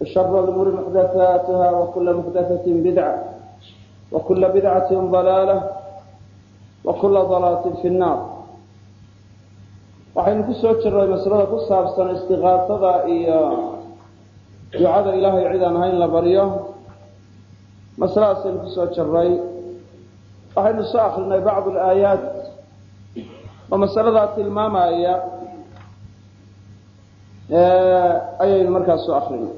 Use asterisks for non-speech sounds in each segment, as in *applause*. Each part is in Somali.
وشر الأمور محدثاتها وكل محدثة بدعة وكل بدعة ضلالة وكل ضلالة في النار waxaynu ku soo jirnay masalada ku saabsan istiqaasada iyo ducada ilaahay cid aan ahayn la baryo masaladaasaynu kusoo jirnay waxaynu soo akrinay bacd alaayaat oo masaladaa tilmaamaya ayaynu markaas soo akrinay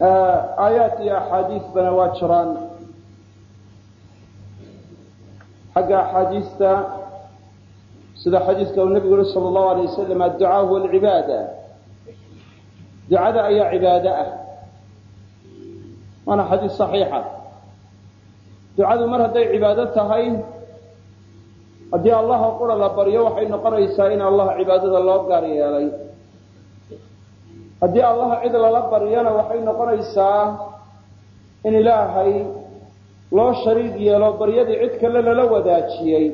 aayaat iyo axaadiisbana waa jiraan xagga axaadiista sida xadiiska uu nebigu yuri sala allahu alay wasalam adducaa huwa alcibaada ducada ayaa cibaado ah waana xadiis saxiixa ducadu mar hadday cibaado tahay haddii allaha qura la baryo waxay noqonaysaa in allah cibaadada loo gaar yeelay haddii allaha cid lala baryana waxay noqonaysaa in ilaahay loo shariig yeelo baryadii cid kale lala wadaajiyey.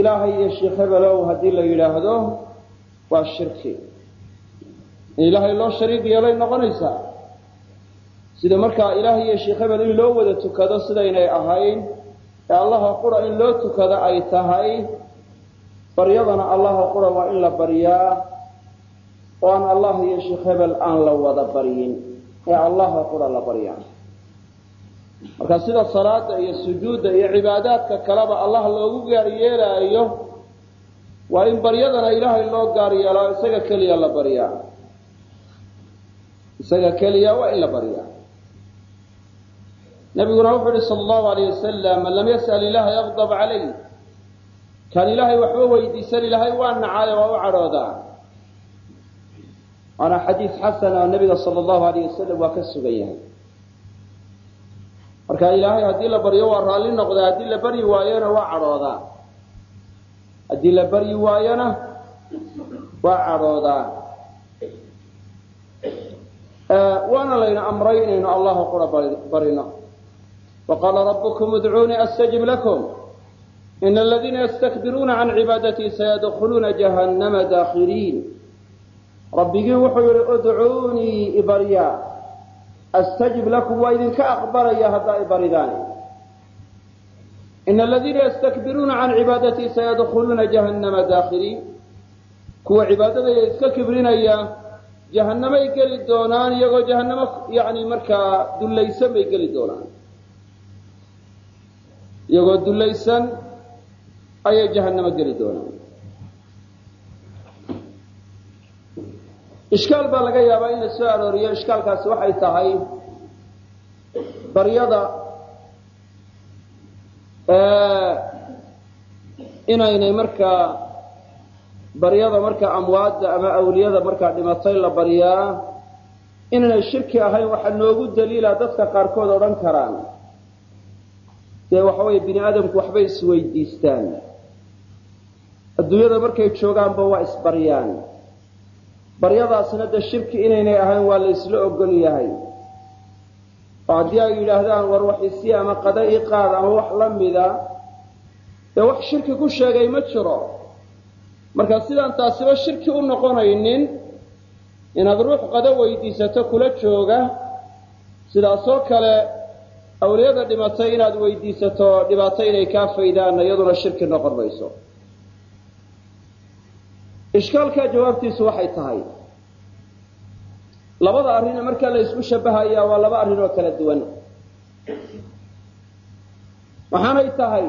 Ilaahay iyo sheekh hebelow haddii la yidhaahdo waa shirki. In ilaahay loo shariig yeelay noqonaysaa. Sida markaa ilaahay iyo sheekh hebel in loo wada tukado sidaynay ahayn ee allaha qura in loo tukado ay tahay baryadana allaha qura waa in la baryaa oo aan allah iyo sheekh hebel aan la wada baryin ee allaha qura la baryaa marka sida salaada iyo sujuudda iyo cibaadaadka kaleba allah loogu gaar yeelaayo waa in baryadana ilaahay loo gaar yeelaa isaga keliya la baryaa. Isaga keliya waa in la baryaa. Nabiguna wuxuu yihi sal allahu alayh wasalam man lam yas'al ilaha yaqdab calayh kaan ilaahay waxba weydiisan ilaahay waa nacaayo waa u cadhoodaa waana xadiis xasana oo nabiga sala allahu alayh wasalam waa ka sugan yahay. Marka ilaahay haddii la baryo waa raalli noqdaa haddii la baryi waayona waa cadhoodaa haddii la baryi waayona waa cadhoodaa waana layna amray inaynu allaha qura barino. Waqaala rabbukum udcuunii astajib lakum. Ina aladiina yastakbiruuna can cibaadatii sayadkhuluuna jahannama daakhiriin rabbigii wuxuu yihi udcuunii ibarya astajib lakum waa idinka aqbalaya haddaa ibaridaan ina aladiina yastakbiruuna can cibaadatii sayadkhuluuna jahannama daakhiriin. Kuwa cibaadadaya iska kibrinaya jahanamay geli doonaan iyagoo jahanamo yani markaa dullaysan bay geli doonaan. Iyagoo dullaysan ayay jahanamo geli doonaan ishkaal baa laga yaabaa in la soo arooriyo. Ishkaalkaasi waxay tahay baryada inaynay markaa baryada markaa amwaadda ama awliyada markaa dhimatay la baryaa inaynay shirki ahayn waxaa noogu daliila dadka qaarkood odhan karaan. Dee waxa weeye bini aadamku waxbay isweydiistaan adduunyada markay joogaanba waa isbaryaan baryadaasna dee shirki inaynay ahayn waa la ysla ogol yahay. Oo haddii ay yidhaahdaan war waxisi ama qada ii qaad ama wax la mida dee wax shirki ku sheegay ma jiro. Marka sidaan taasiba shirki u noqonaynin inaad ruux qado weydiisato kula jooga sidaasoo kale awliyada dhimatay inaad weydiisato dhibaato inay kaa faydaanna iyaduna shirki noqon mayso ishkaalkaa jawaabtiisu waxay tahay labada arrin markaa la isku shabahayaa waa laba arrin oo kala duwan. Waxaanay tahay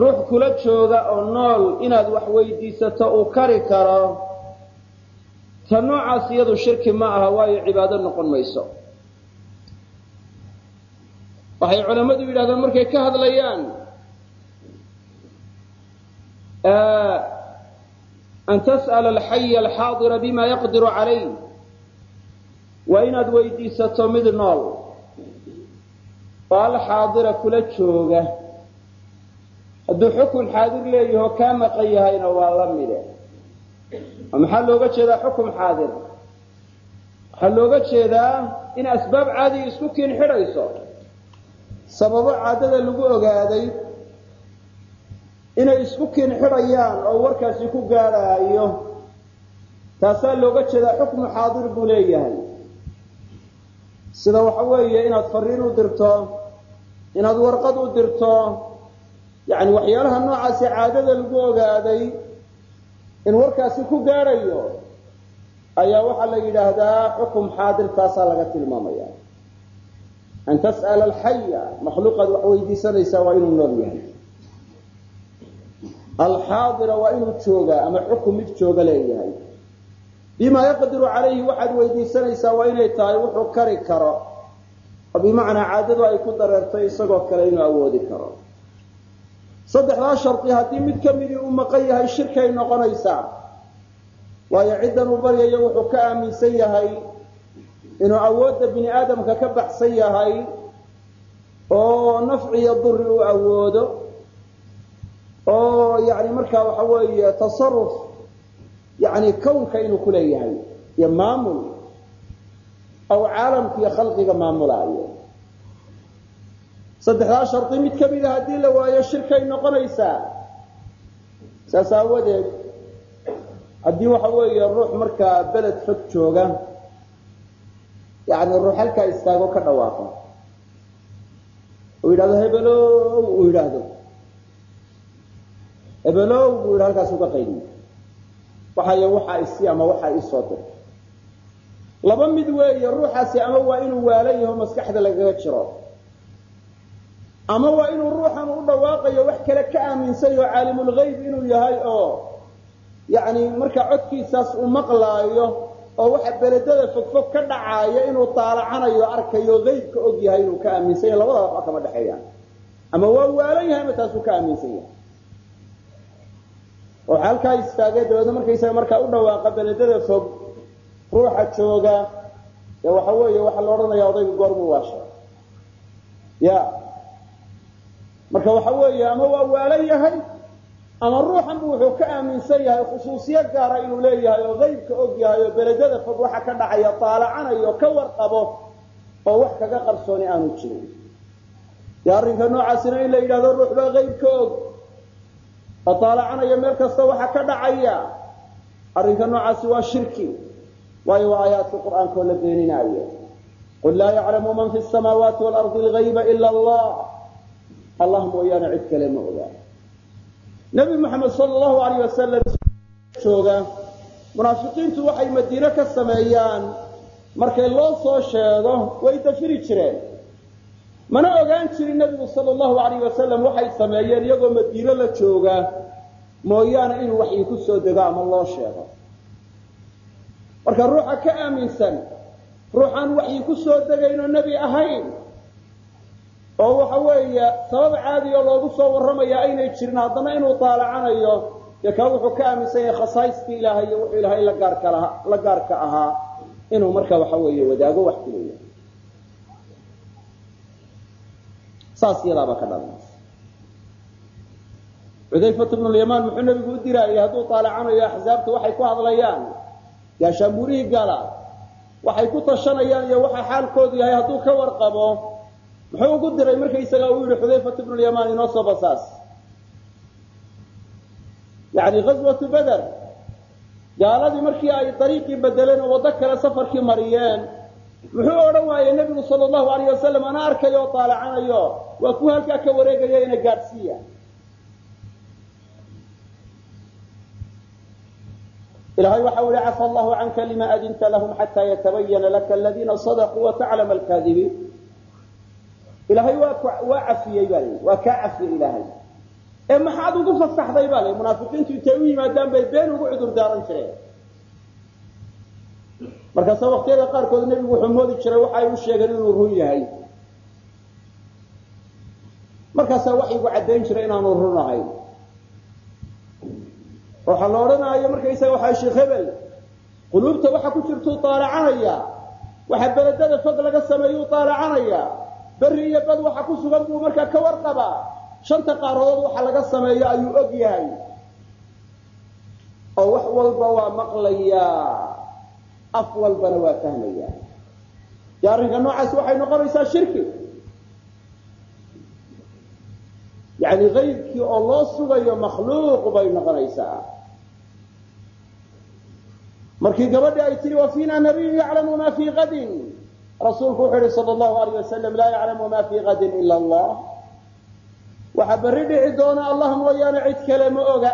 ruux kula jooga oo nool inaad wax weydiisato uu kari karo ta noocaas iyadu shirki ma aha waayo cibaado noqon mayso. Waxay culammadu yidhahdeen markay ka hadlayaan an tas'ala alxaya alxaadira bima yaqdiru calayh waa inaad weydiisato mid nool oo alxaadira kula jooga hadduu xukun xaadir leeyaho kaa maqan yahayna waa la mide oo maxaa looga jeedaa xukum xaadir waxaa looga jeedaa in asbaab caadiga isku kiin xidhayso sababo caadada lagu ogaaday inay isku kiin xidhayaan oo warkaasi ku gaadhaayo taasaa looga jeedaa xukmu xaadir buu leeyahay. Sida waxa weeye inaad fariin u dirto inaad warqad u dirto yani waxyaalaha noocaasi caadada lagu ogaaday in warkaasi ku gaadhayo ayaa waxaa la yidhaahdaa xukum xaadir taasaa laga tilmaamaya an tas'ala alxaya makhluuqaad wax weydiisanaysaa waa inuu nool yahay alxaadira waa inuu joogaa ama xukum mid jooga leeyahay. Bima yaqdiru calayhi waxaad weydiisanaysaa waa inay tahay wuxuu kari karo. Oo bimacnaa caadadu ay ku dareertay isagoo kale inuu awoodi karo. Saddexdaa shardi haddii mid ka midii uu maqan yahay shirkay noqonaysaa waayo ciddan uu baryayo wuxuu ka aaminsan yahay inuu awoodda bini aadamka ka baxsan yahay oo nafciyo duri uu awoodo oo yani markaa waxa weeye tasaruf yani kownka inuu ku leeyahay iyo maamul aw caalamka iyo khalqiga maamulaayo. Saddexdaa shardi mid ka mida haddii la waayo shirkay noqonaysaa saas aawadeed haddii waxa weeye ruux markaa beled fog jooga yani ruux halkaa istaago ka dhawaaqo. Uu yidhahdo hebelow uu yidhaahdo hebelow buu yidhi halkaas uga qaydiy waxayo waxaa isi ama waxaa isoo dir laba mid weeye ruuxaasi ama waa inuu waalan yaho maskaxda lagaga jiro. Ama waa inuu ruuxan u dhawaaqayo wax kale ka aaminsan caalimulgayb inuu yahay oo yani markaa codkiisaas uu maqlaayo oo waxa beledada fogfog ka dhacaaya inuu taalacanayo arkayo aybka og yahay inuu ka aaminsan yahay. Labadaba waxba kama dhexeeyaan. Ama waa waalan yahay ama taasuu ka aaminsan yahay oo halkaa istaagay dabeedna markaysaga markaa u dhawaaqa beledada fog ruuxa jooga ee waxa weeye waxaa la odhanaya odayga goormuu waasha ya marka waxa weeye ama waa waalan yahay ama ruuxanbu wuxuu ka aaminsan yahay khusuusiyo gaara inuu leeyahay oo qaybka og yahay oo beledada fog waxa ka dhacaya taalacanayo ka warqabo oo wax kaga qarsooni aanu jirin. Dee arrinka noocaasina in la yidhahdo ruux baa qaybka og oo taalacanayo meel kasta waxa ka dhacaya. Arrinka noocaasi waa shirki waayo waa aayaadka qur'aanka oo la beeninaayo. Qul laa yaclamu man fi samaawaati waalardi algayba ila allah. Allah mooyaane cid kale ma ogaa nabi maxamed sal allahu alayh wasalam jooga munaafiqiintu waxay madiine ka sameeyaan. Markay loo soo sheego way dafiri jireen mana ogaan jirin nebigu sal allahu alayh wasalam waxay sameeyeen iyagoo madiine la jooga mooyaane inuu waxyi ku soo dego ama loo sheego. Marka ruuxa ka aaminsan ruuxaan waxyi ku soo degaynoo nebi ahayn oo waxa weeye sabab caadi oo loogu soo warramaya aynay jirin haddana inuu taalacanayo dee kaa wuxuu ka aaminsan yahay khasaaistii ilaahay iyo wuxuu ilaahay la gaarka ahaa inuu marka waxa weeye wadaago wax ku leeyahay saas iyadaaba ka dhalanaysa cudayfat bnu lyamaan muxuu nebigu u diraayay hadduu taalacanayo axsaabta waxay ku hadlayaan gaashaanbuurihii gala waxay ku tashanayaan iyo waxa xaalkoodu yahay hadduu ka warqabo. Muxuu ugu diray markaysaga uu yihi xudayfat bnu lyamaan inoo soo basaas. Yani ghazwatu beder gaaladii markii ay dariiqii bedeleen oo waddo kale safarkii mariyeen muxuu odhan waayey nebigu sal allahu alayh wasalam ana arkayo oo taalacanayo waa kuwa halkaa ka wareegaya ina gaadhsiiya. Ilahay waxa u ihi cafa allahu canka lima adinta lahum xata yatabayana laka aladiina sadaquu wataclama alkaadibiin. Ilaahay waa cafiyey baa lii waa kaa cafiyey ilaahay. Ee maxaad ugu fasaxday baa li munaafiqiintu intay u yimaadaan bay been ugu cudur daaran jireen. Markaase waqtiyada qaarkood nebigu wuxuu moodi jiray waxa ay u sheegeen inuu run yahay markaasaa waxyigu caddayn jiray inaanu run ahayn waxaa la odhanaayo markaysaga waxaa sheekh hebel quluubta waxa ku jirtuu taalacanaya waxa beledada fog laga sameeyuu taalacanaya berri iyo bad waxa ku sugan buu markaa ka warqabaa shanta qaaradood waxa laga sameeyo ayuu og yahay. Oo wax walba waa maqlayaa af walbana waa fahmaya dee arrinka noocaas waxay noqonaysaa shirki yani kaybkii oo loo sugayo makhluuq bay noqonaysaa. Markii gabadhi ay tihi wa fiina nabiyun yaclamu ma fii kadin rasuulku wuxuu yihi sal allahu alayh wasalam laa yaclamu ma fii kadin ila allah. Waxaa berri dhici doona allah mooyaane cid kale ma oga.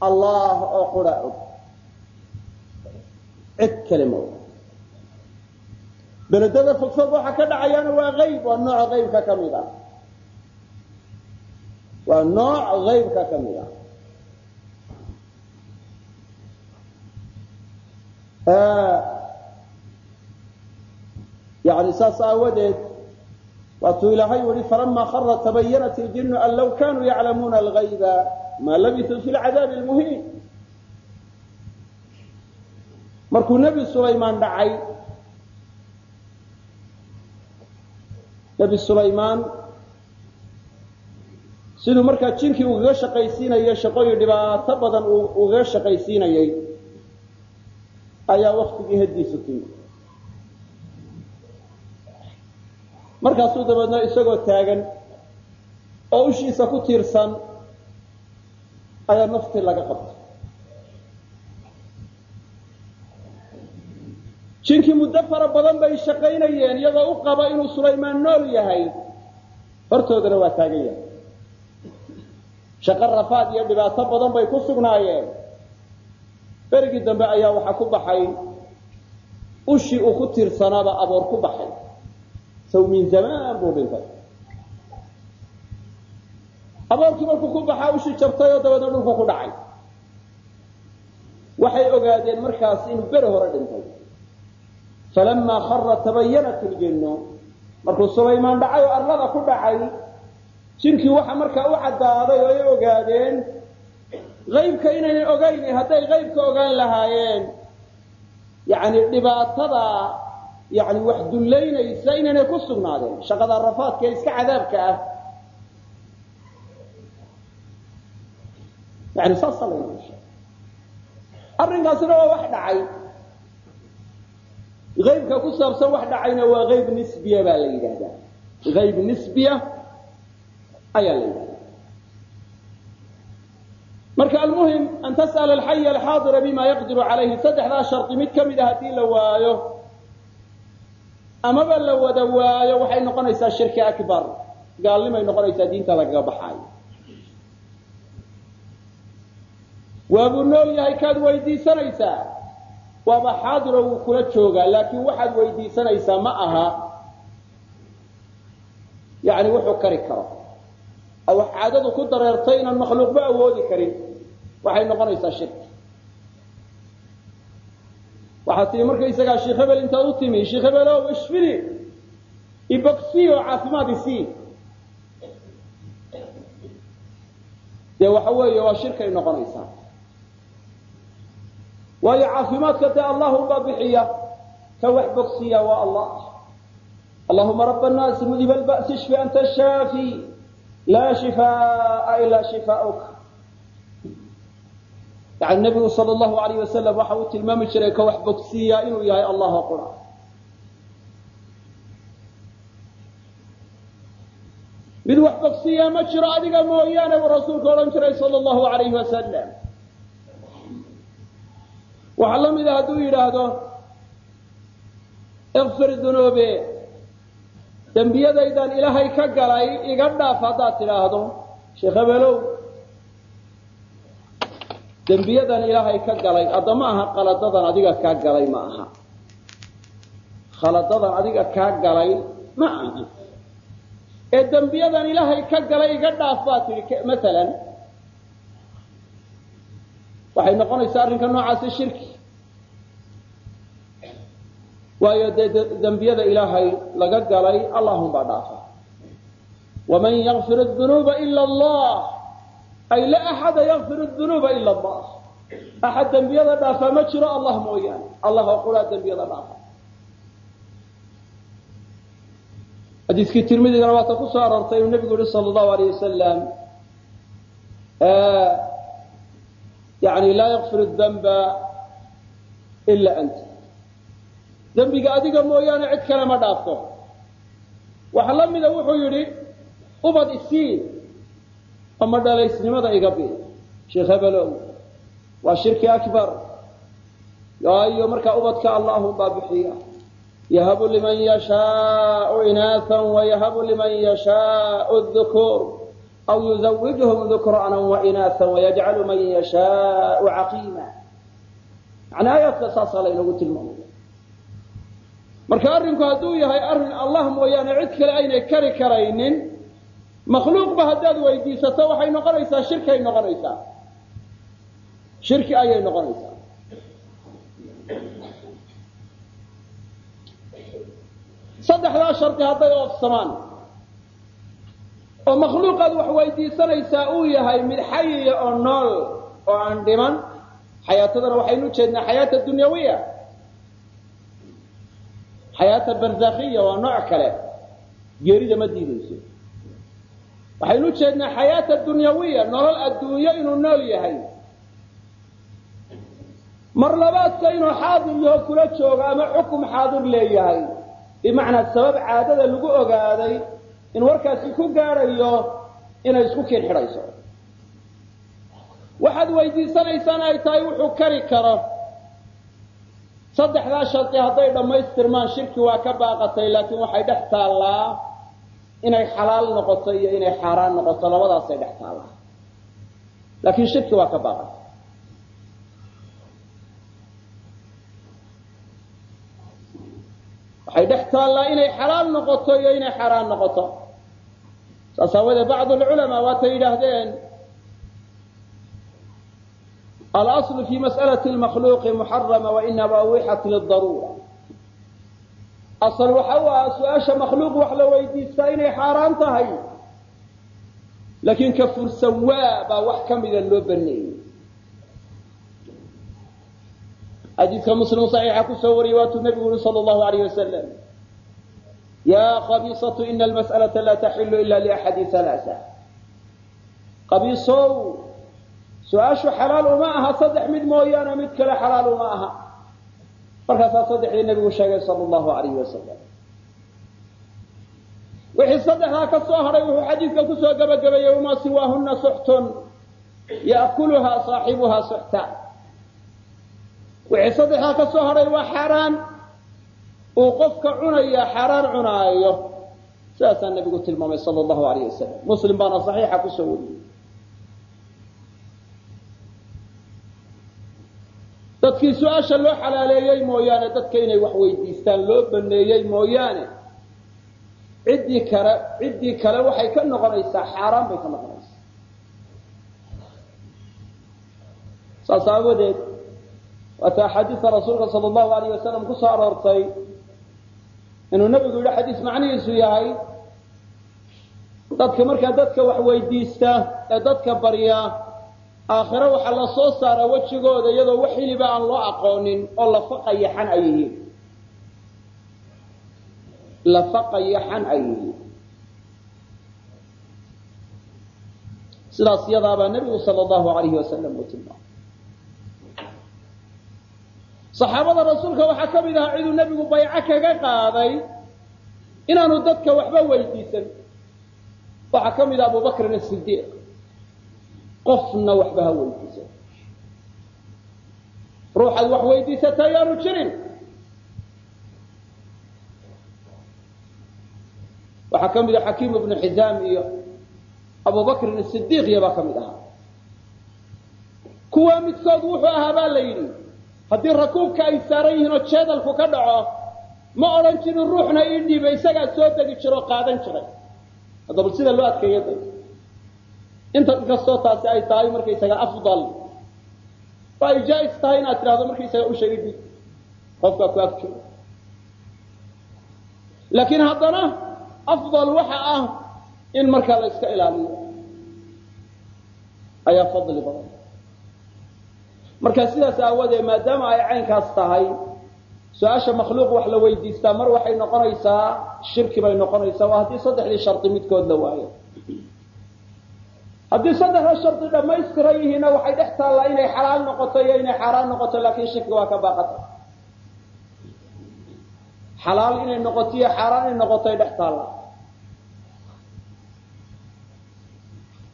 Allah oo qura og. Cid kale ma oga. Beledada fogfog waxa ka dhacayaana waa ayb waa nooc aybka ka mid ah waa nooc aybka ka mid ah. Yani saas aawadeed waatuu ilaahay yihi falama khara tabayanat iljinu an law kanuu yaclamuuna algayba ma labisuu fi lcadaabi lmuhiin markuu nebi sulaymaan dhacay nebi sulaymaan siduu markaa jinkii ugaga shaqaysiinayay shaqooyin dhibaato badan ugaga shaqaysiinayay ayaa waktigii hadiisu timi markaasuu dabeedna isagoo taagan oo ushiisa ku tiirsan ayaa naftii laga qabtay. Jinkii muddo fara badan bay shaqaynayeen iyagoo u qaba inuu sulaymaan nool yahay hortoodana waa taagan yahay shaqo rafaad iyo dhibaato badan bay ku sugnaayeen. Berigii dambe ayaa waxaa ku baxay. Ushii uu ku tiirsanaaba aboor ku baxay. Saw min zamaan buu dhintay. Aboorkii markuu ku baxaa ushii jabtay oo dabeedna dhulku ku dhacay. Waxay ogaadeen markaas inuu beri hore dhintay. Falamaa khara tabayanat iljinnu markuu sulaymaan dhacay oo arlada ku dhacay jinkii waxa markaa u caddaaday oo ay ogaadeen aybka inaynan ogayn hadday aybka ogaan lahaayeen yani dhibaatada yani wax dullaynaysa inaynay ku sugnaadeen. Shaqada rafaadka ee iska cadaabka ah. Yani saasa arrinkaasina waa wax dhacay. Aybka ku saabsan wax dhacayna waa ayb nisbiya baa la yidhahdaa ayb nisbiya ayaa la yidhahda marka almuhim an tas'ala alxaya alxaadira bima yaqdiru calayhi saddexdaa shardi mid ka mid a haddii la waayo amaba la wada waayo waxay noqonaysaa shirki akbar gaalnimay noqonaysaa diinta lagaga baxaayo waabuu nool yahay kaad weydiisanaysaa waaba xaadiro wuu kula joogaa laakiin waxaad weydiisanaysaa ma aha yani wuxuu kari karo wax caadadu ku dareertay inaan makhluuqba awoodi karin waxay noqonaysaa shirki waxaad tii markaysagaa sheekh hebel intaad u timi sheekh hebelow ishfili ibogsiyo caafimaad isii dee waxa weeye waa shirkay noqonaysaa waayo caafimaadka dee allahunbaa bixiya ka wax bogsiya waa allah allahuma raba annaasi mudiba alba'si ishfi anta shaafi laa shifaa'a ilaa shifaa'uk. Yani nebigu sala allahu alayh wasalam waxa uu tilmaami jiray ka wax bogsiiya inuu yahay allah oo qura mid wax bogsiiyaa ma jiro adiga mooyaane buu rasuulku odhan jiray sala allahu alayhi wasalam waxaa la mida hadduu yidhaahdo ikfir dunuube dembiyadaydan ilaahay ka galay iga dhaaf haddaad tidhaahdo. Sheekh hebelow dembiyadan ilaahay ka galay hadda ma aha khaladadan adiga kaa galay ma aha. Khaladadan adiga kaa galay ma aha. Ee dembiyadan ilaahay ka galay iga dhaaf baad tidhi. Maalan waxay noqonaysaa arrinka noocaasi shirki waayo dee dembiyada ilaahay laga galay allahum baa dhaafa. Waman yakfir dunuuba ila allah. Ay la axada yakfir dunuuba ila allah. Axad dembiyada dhaafaa ma jiro allah mooyaane. Allah oo quraa dembiyada dhaafa. Xadiiskii tirmidigana waata ku soo aroortay inuu nebigu yihi sala allahu alayh wasalam yani laa yakfir damba ila anta dembiga adiga mooyaane cid kale ma dhaafto waxa la mida wuxuu yidhi ubad isiin ama dhalaysnimada iga bi sheekh hebelow waa shirki akbar. Waayo markaa ubadka allahum baa bixiya yahabu liman yashaau inaaan wayahabu liman yashaau dhukur. Aw yuzawijhum dhukrana wainaaan wayajcalu man yashaau caqiima. Yani aayaadka saasaa laynagu tilmaamaya marka arrinku hadduu yahay arrin allah mooyaane cid kale aynay kari karaynin makhluuqba haddaad weydiisato waxay noqonaysaa shirkay noqonaysaa. Shirki ayay noqonaysaa. Saddexdaa shardi hadday oofsamaan oo makhluuqaad wax weydiisanaysaa uu yahay mid xayiya oo nool oo aan dhiman xayaatadana waxaynu ujeednaa xayaata dunyawiya xayaata barzakhiya waa nooc kale. Geerida ma diidayso. Waxaynu ujeednaa xayaata dunyawiya nolol adduunyo inuu nool yahay. Mar labaadka inuu xaadir yaho kula joogo ama xukum xaadir leeyahay bimacnaa sabab caadada lagu ogaaday in warkaasi ku gaadhayo inay isku kiin xidhayso. Waxaad weydiisanaysaan ay tahay wuxuu kari karo saddexdaa shardi hadday dhammaystirmaan shirki waa ka baaqatay laakiin waxay dhex taallaa inay xalaal noqoto iyo inay xaaraan noqoto. Labadaasay dhex taallaa. Laakiin shirki waa ka baaqatay. Waxay dhex taallaa inay xalaal noqoto iyo inay xaaraan noqoto. Saas aawadee bacdu lculamaa waatay yidhaahdeen alaslu fi mas'alati lmakhluuqi muxarama wainama wixat lidaruura asal waxa u ah su'aasha makhluuq wax la weydiistaa inay xaaraan tahay laakiin ka fursan waa baa wax ka mida loo baneeyey xadiidka muslim saxiixa ku soo wariyey waatuu nebigu yuri sala allahu alayh wasalam ya qabiisatu ina almas'alata laa taxilu ila liaxadi halaasa qabiisow su'aashu xalaal uma aha saddex mid mooyaane mid kale xalaal uma aha. Markaasaa saddexdii nebigu sheegay sala allahu alayh wasalam wixii saddexdaa ka soo hadhay wuxuu xadiidka ku soo gabagabeeyey uma siwaahuna suxtun yaakuluhaa saaxibuhaa suxta. Wixii saddexdaa ka soo hadhay waa xaaraan. Uu qofka cunaya xaaraan cunaayo. Sidaasaa nebigu tilmaamay sala allahu alayh wasalam muslim baana saxiixa ku soo wariyey dadkii su'aasha loo xalaaleeyey mooyaane dadka inay wax weydiistaan loo baneeyey mooyaane ciddii kale ciddii kale waxay ka noqonaysaa xaaraan bay ka noqonaysaa. Saas aawadeed waata axaadiista rasuulka sala allahu alayh wasalam ku soo aroortay inuu nebigu yidhi xadiis macnihiisu yahay dadka markaa dadka wax weydiista ee dadka barya aakhiro waxaa la soo saaraa wejigooda iyadoo wax hiliba aan loo aqoonin oo lafa qayaxan ay yihiin. Lafa qayaxan ay yihiin. Sidaas iyadaabaa nebigu sala allahu alayhi wasalam uu tilmaamay. Saxaabada rasuulka waxaa ka mid ahaa ciduu nebigu bayco kaga qaaday inaanu dadka waxba weydiisan. Waxaa ka mid ah abubakrin asidiiq qofna waxba ha weydiisan ruuxaad wax weydiisata ayaanu jirin. Waxaa ka mid ah xakiim ibnu xizaam iyo abubakrin sidiiq iyobaa ka mid ahaa. Kuwa midkood wuxuu ahaa baa la yidhi haddii rakuubka ay saaran yihiin oo jeedalku ka dhaco ma odhan jirin ruuxna ii dhiiba isagaa soo degi jiroo qaadan jiray. Haddaba sida loo adkeeya inkastoo taasi ay tahay markaysaga afdal. Oo ay jaa-is tahay inaad tidhahdo markaysaga ii dhiib qofkaa ku ag jiro laakiin haddana afdal waxa ah in markaa la iska ilaaliyo. Ayaa fadli badan. Marka sidaas aawadeed maadaama ay caynkaas tahay su'aasha makhluuq wax la weydiistaa mar waxay noqonaysaa shirki bay noqonaysaa waa haddii saddexdii shardi midkood la waayo haddii saddexda shardi dhammaystiran yihiinna waxay dhex taallaa inay xalaal noqoto iyo inay xaaraan noqoto laakiin shirki waa ka baaqata. Xalaal inay noqoto iyo xaaraan inay noqotoy dhex taallaa.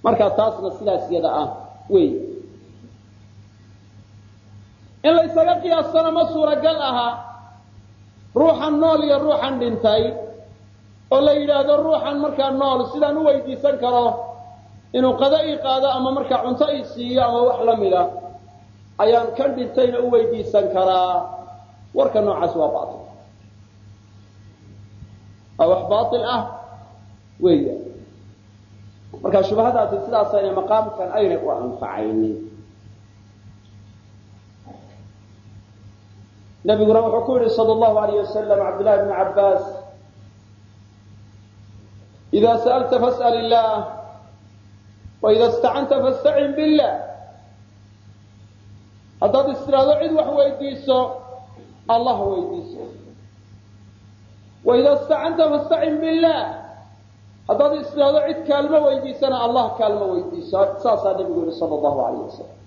Marka taasna sidaas yada ah wey in la ysaga qiyaastana ma suuragal aha ruuxan nool iyo ruuxan dhintay oo la yidhaahdo ruuxan markaa nool sidaan u weydiisan karo inuu qada ii qaado ama markaa cunto ii siiyo ama wax la mida ayaan kan dhintayna u weydiisan karaa. Warka noocaas waa baail waa wax baail ah weya marka shubahadaasi sidaas aynay maqaamkan aynay u anfacaynin nabiguna wuxuu ku yihi sal llahu alayh wasalam cabdillahi bni cabbaas ida sa'alta fas'al illah waida istacanta fastacin billah haddaad istiraado cid wax weydiiso allah weydiiso waida istacanta fastacin billah haddaad istiraado cid kaalmo weydiisana allah kaalmo weydiiso saasaa nabigu yihi sal llahu alayh wasalam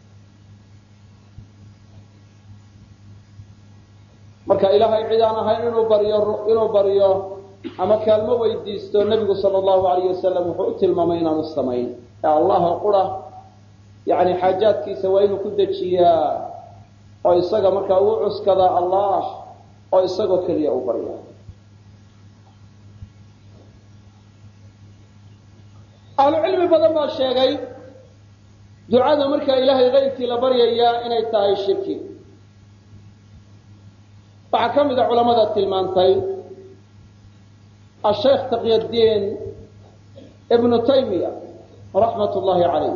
marka ilaahay cid ahayn inuu baryo inuu baryo ama kaalmo weydiisto nebigu sala allahu alayh wasalam wuxuu u tilmaamay inaanu samayn ee allah oo qura. Yani xaajaadkiisa waa inuu ku dejiyaa oo isaga markaa uu cuskadaa allah oo isagoo keliya u barya ahlu cilmi badan baa sheegay ducada markaa ilaahay kayrkii la baryayaa inay tahay shirki. Waxaa ka mid a culamada tilmaantay asheekh taqyadiin ibnu taymiya raxmat llahi calayh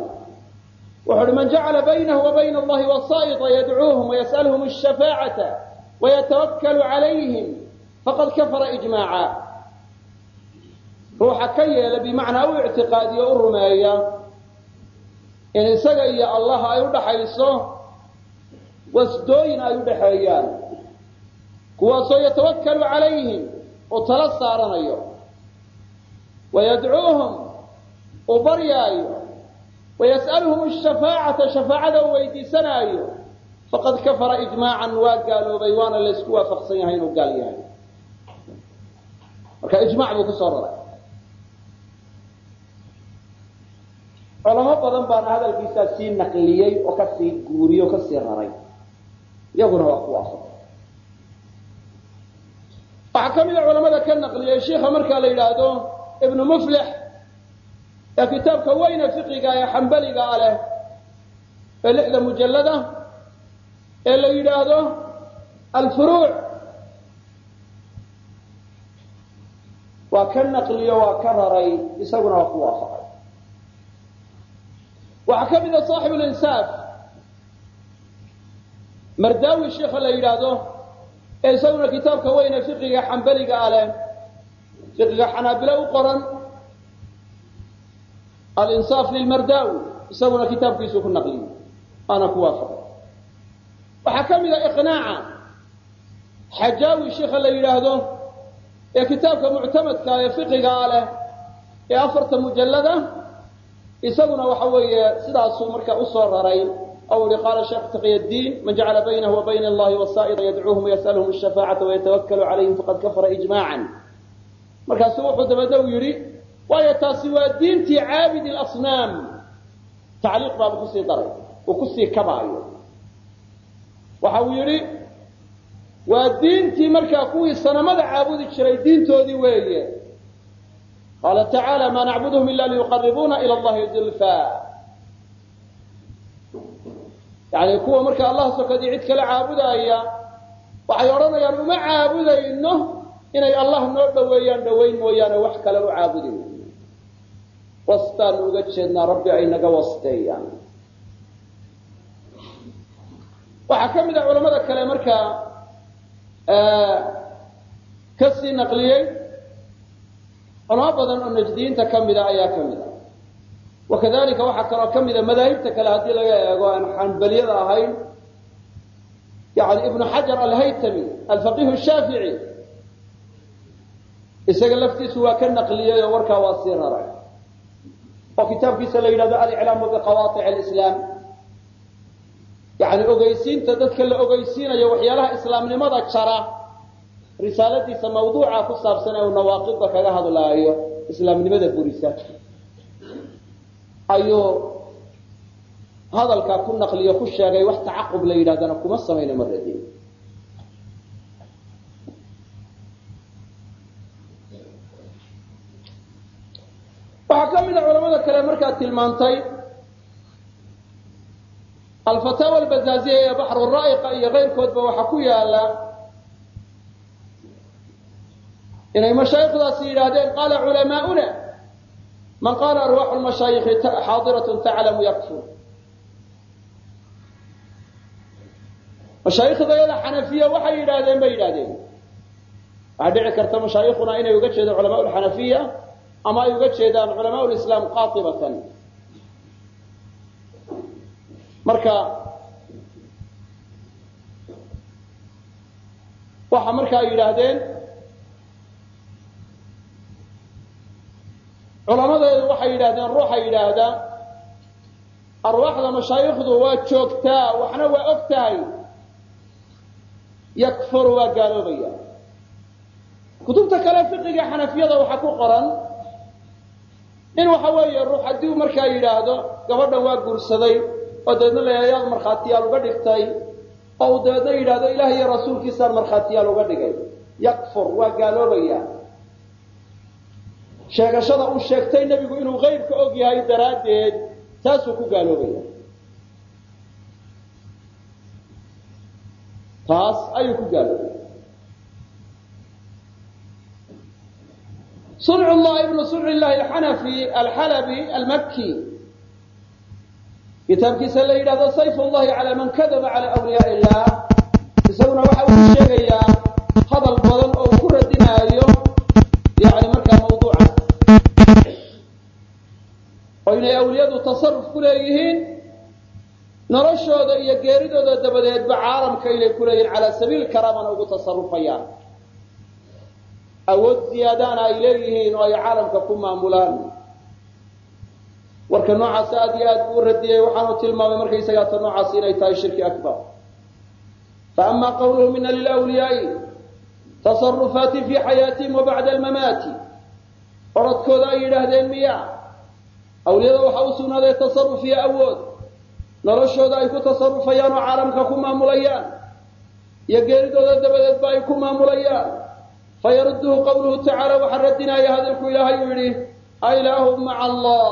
wuxu uhi man jacala baynahu wa bayna allahi wasaa'ita yadcuuhum wayas'alhum الshafaacata wayatawakkalu calayhim faqad kafara ijmaaca ruuxa ka yeela bimacnaa u ictiqaadiya u rumeeya in isaga iyo allaha ay u dhaxayso wasdooyin ay u dhaxeeyaan kuwaasoo yatawakkalu calayhim oo tala saaranayo wayadcuuhum uu baryaayo wayas'aluhum shafaacata shafaacada uu weydiisanaayo faqad kafara ijmaacan waa gaaloobay waana laysku waafaqsan yahay inuu gaal yahay. Marka ijmac buu ku soo raray. Culamo badan baana hadalkiisaa sii naqliyey oo ka sii guuriyey oo ka sii raray. Iyaguna waa ku waafaqay waxaa ka mid a culamada ka naqliyey sheikha markaa la yidhaahdo ibnu muflix ee kitaabka weyne fiqiga ee xambaliga a leh ee lixda mujallada ee la yidhaahdo alfuruuc. Waa ka naqliyo waa ka raray isaguna waa ku waafaqay. Waxaa ka mid a saaxib linsaaf mardaawi sheikha la yidhaahdo ee isaguna kitaabka weyne fiqiga xambaliga a leh fiqiga xanaabilo u qoran alinsaaf lilmardaawi isaguna kitaabkiisu ku naqliyey waana ku waafaqay waxaa ka mid a iqnaaca xajaawi sheikha la yidhaahdo ee kitaabka muctamadka ee fiqigaa leh ee afarta mujallada isaguna waxa weeye sidaasuu marka u soo raray ou ihi qaala sheekh taqyadiin man jacala baynahu wa bayna allahi wasaa'ida yadcuuhum wayas'aluhum shafaacata wayatawakkalu calayhim faqad kafara ijmaacan markaasu wuxuu dabeedna u yidhi waayo taasi waa diintii caabid اlasnaam tacliiq baaba ku sii daray uu ku sii kabaayo. Waxa uu yidhi waa diintii markaa kuwii sanamada caabudi jiray diintoodii weeye. Qaala tacaala ma nacbudhum ila liyuqaribuuna ila allahi zulfa. Yani kuwa marka allah sokadii cid kale caabudaaya waxay odhanayaan uma caabudayno inay allah noo dhoweeyaan dhowayn mooyaane wax kale u caabudayn wastaanu uga jeednaa rabbi ay naga wasteeyaan. Waxaa ka mid a culamada kale markaa ka sii naqliyey culamo badan oo najdiyiinta ka mida ayaa ka mid a wakadalika waxaa kaloo ka mida madaahibta kale haddii laga eego aan xanbaliyada ahayn yani ibnu xajar alhaytami alfaqihu shaafici. Isaga laftiisu waa ka naqliyey oo warkaa waa sii raray oo kitaabkiisa la yidhahdo aliclaamu biqawaaic alislaam. Yani ogeysiinta dadka la ogeysiinayo waxyaalaha islaamnimada jara risaaladiisa mawduuca ku saabsan ee uu nawaaqidda kaga hadlaayo islaamnimada burisa ayuu hadalkaa ku naqliyo ku sheegay wax tacaqub la yidhahdana kuma samayna maradin waxaa ka mid a culamada kale markaa tilmaantay alfataawa albazaaziya ee baxru raa'iqa iyo keyrkoodba waxaa ku yaalla inay mashaayikhdaasi yidhaahdeen qaala culamaa'una man qaala arwaaxu lmashaayikhi xaadiratun taclamu yakfur mashaaikhdayada xanafiya waxay yidhaahdeen bay yidhahdeen waxaa dhici karta mashaayikhuna inay uga jeedaan culamaa lxanafiya ama ay uga jeedaan culamaa lislaam qaatibatan marka waxa marka ay yidhaahdeen culamadeedu waxay yidhahdeen ruuxa yidhaahda arwaaxda mashaayikhdu waa joogtaa waxna waa og tahay. Yakfuru waa gaaloobaya. Kutubta kale fiqiga xanafiyada waxaa ku qoran in waxa weeye ruux haddii markaa yidhaahdo gabadhan waa guursaday oo dabeedna la markhaatiyaal uga dhigtay. Oo uu dabeedna yidhaahdo ilaah iyo rasuulkiisaan markhaatiyaal uga dhigay. Yakfur waa gaaloobaya sheegashada uu sheegtay nebigu inuu keybka og yahay daraaddeed taasuu ku gaaloobaya taas ayuu ku gaaloobaya sunc llah ibnu sunc illahi alxanafi alxalabi almakki kitaabkiisa la yidhahdo sayf llahi cala man kadaba cala awliyaa illah isaguna waxa uu sheegayaa hadal badan oo uu ku radinaayo yani markaa mawduuca. Oo inay awliyadu tasaruf ku leeyihiin noloshooda iyo geeridooda dabadeedba caalamka inay ku leeyihiin calaa sabiil karaamana ugu tasarufayaan awood ziyaadaana ay leeyihiin oo ay caalamka ku maamulaan warka noocaasi aad iyo aad buu u radiyey waxaanu tilmaamay markaysagaa ta noocaasi inay tahay shirki akbar. Faama qawluhu mina lilwliyaai tasarufaati fi xayaatihim wa bacda almamaati. Orodkooda ay yidhaahdeen miya awliyada waxaa u sugnaaday tasaruf iyo awood. Noloshooda ay ku tasarufayaan oo caalamka ku maamulayaan. Iyo geeridooda dabadeedba ay ku maamulayaan. Fayaruduhu qawluhu tacaala waxaa radinaya hadalku ilaahay uu yidhi ailaahu maca allah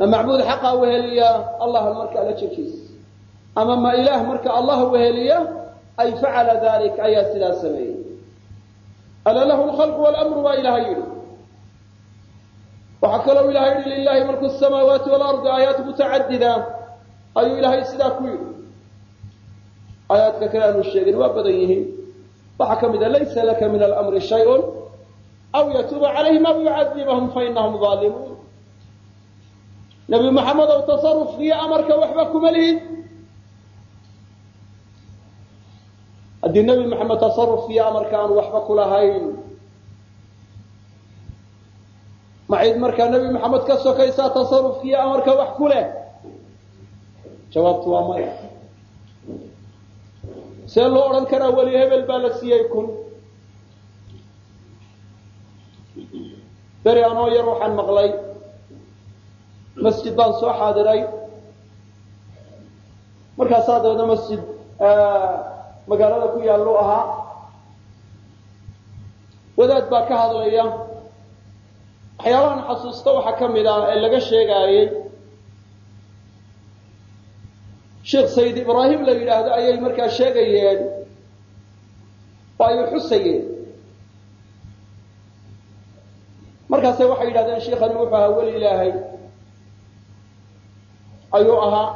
ma macbuud xaqaa weheliya allah marka alla jirkiisa ama ma ilaah marka allah weheliya ay facala dalik ayaa sidaa sameeyey. Ala lahu lkhalqu wlmru baa ilahay yidhi. Waxaa kaloo ilahay yihi lilahi mulku samaawaati walardi aayaat mutacadida. Ayuu ilaahay sidaa ku yidhi. Aayaadka kale aanu sheegin waa badan yihiin. Waxaa ka mid a laysa laka min almri shayun aw yatuuba calayhim aw yucadibahum fainahum aalimuun nabi maxamed ow tasarufkiiyo amarka waxba kuma lihid haddii nebi maxamed tasarufkiiyo amarka aan waxba ku lahayn ma cid markaa nebi maxamed ka sokaysaa tasarufkiiyo amarka wax ku leh? Jawaabtu waa maya. See loo odhan karaa weli hebel baa la siiyey kun. Beri anoo yar waxaan maqlay masjid baan soo xaadiray. Markaasaa dabeedna masjid magaalada ku yaallu ahaa. Wadaad baa ka hadlaya. Waxyaalahan xasuusta waxaa ka mid ah ee laga sheegaayey sheekh sayid ibraahim la yidhaahdo ayay markaa sheegayeen. Oo ay xusayeen. Markaase waxay yidhahdeen sheikani wuxuu ahaa weli ilaahay ayuu ahaa.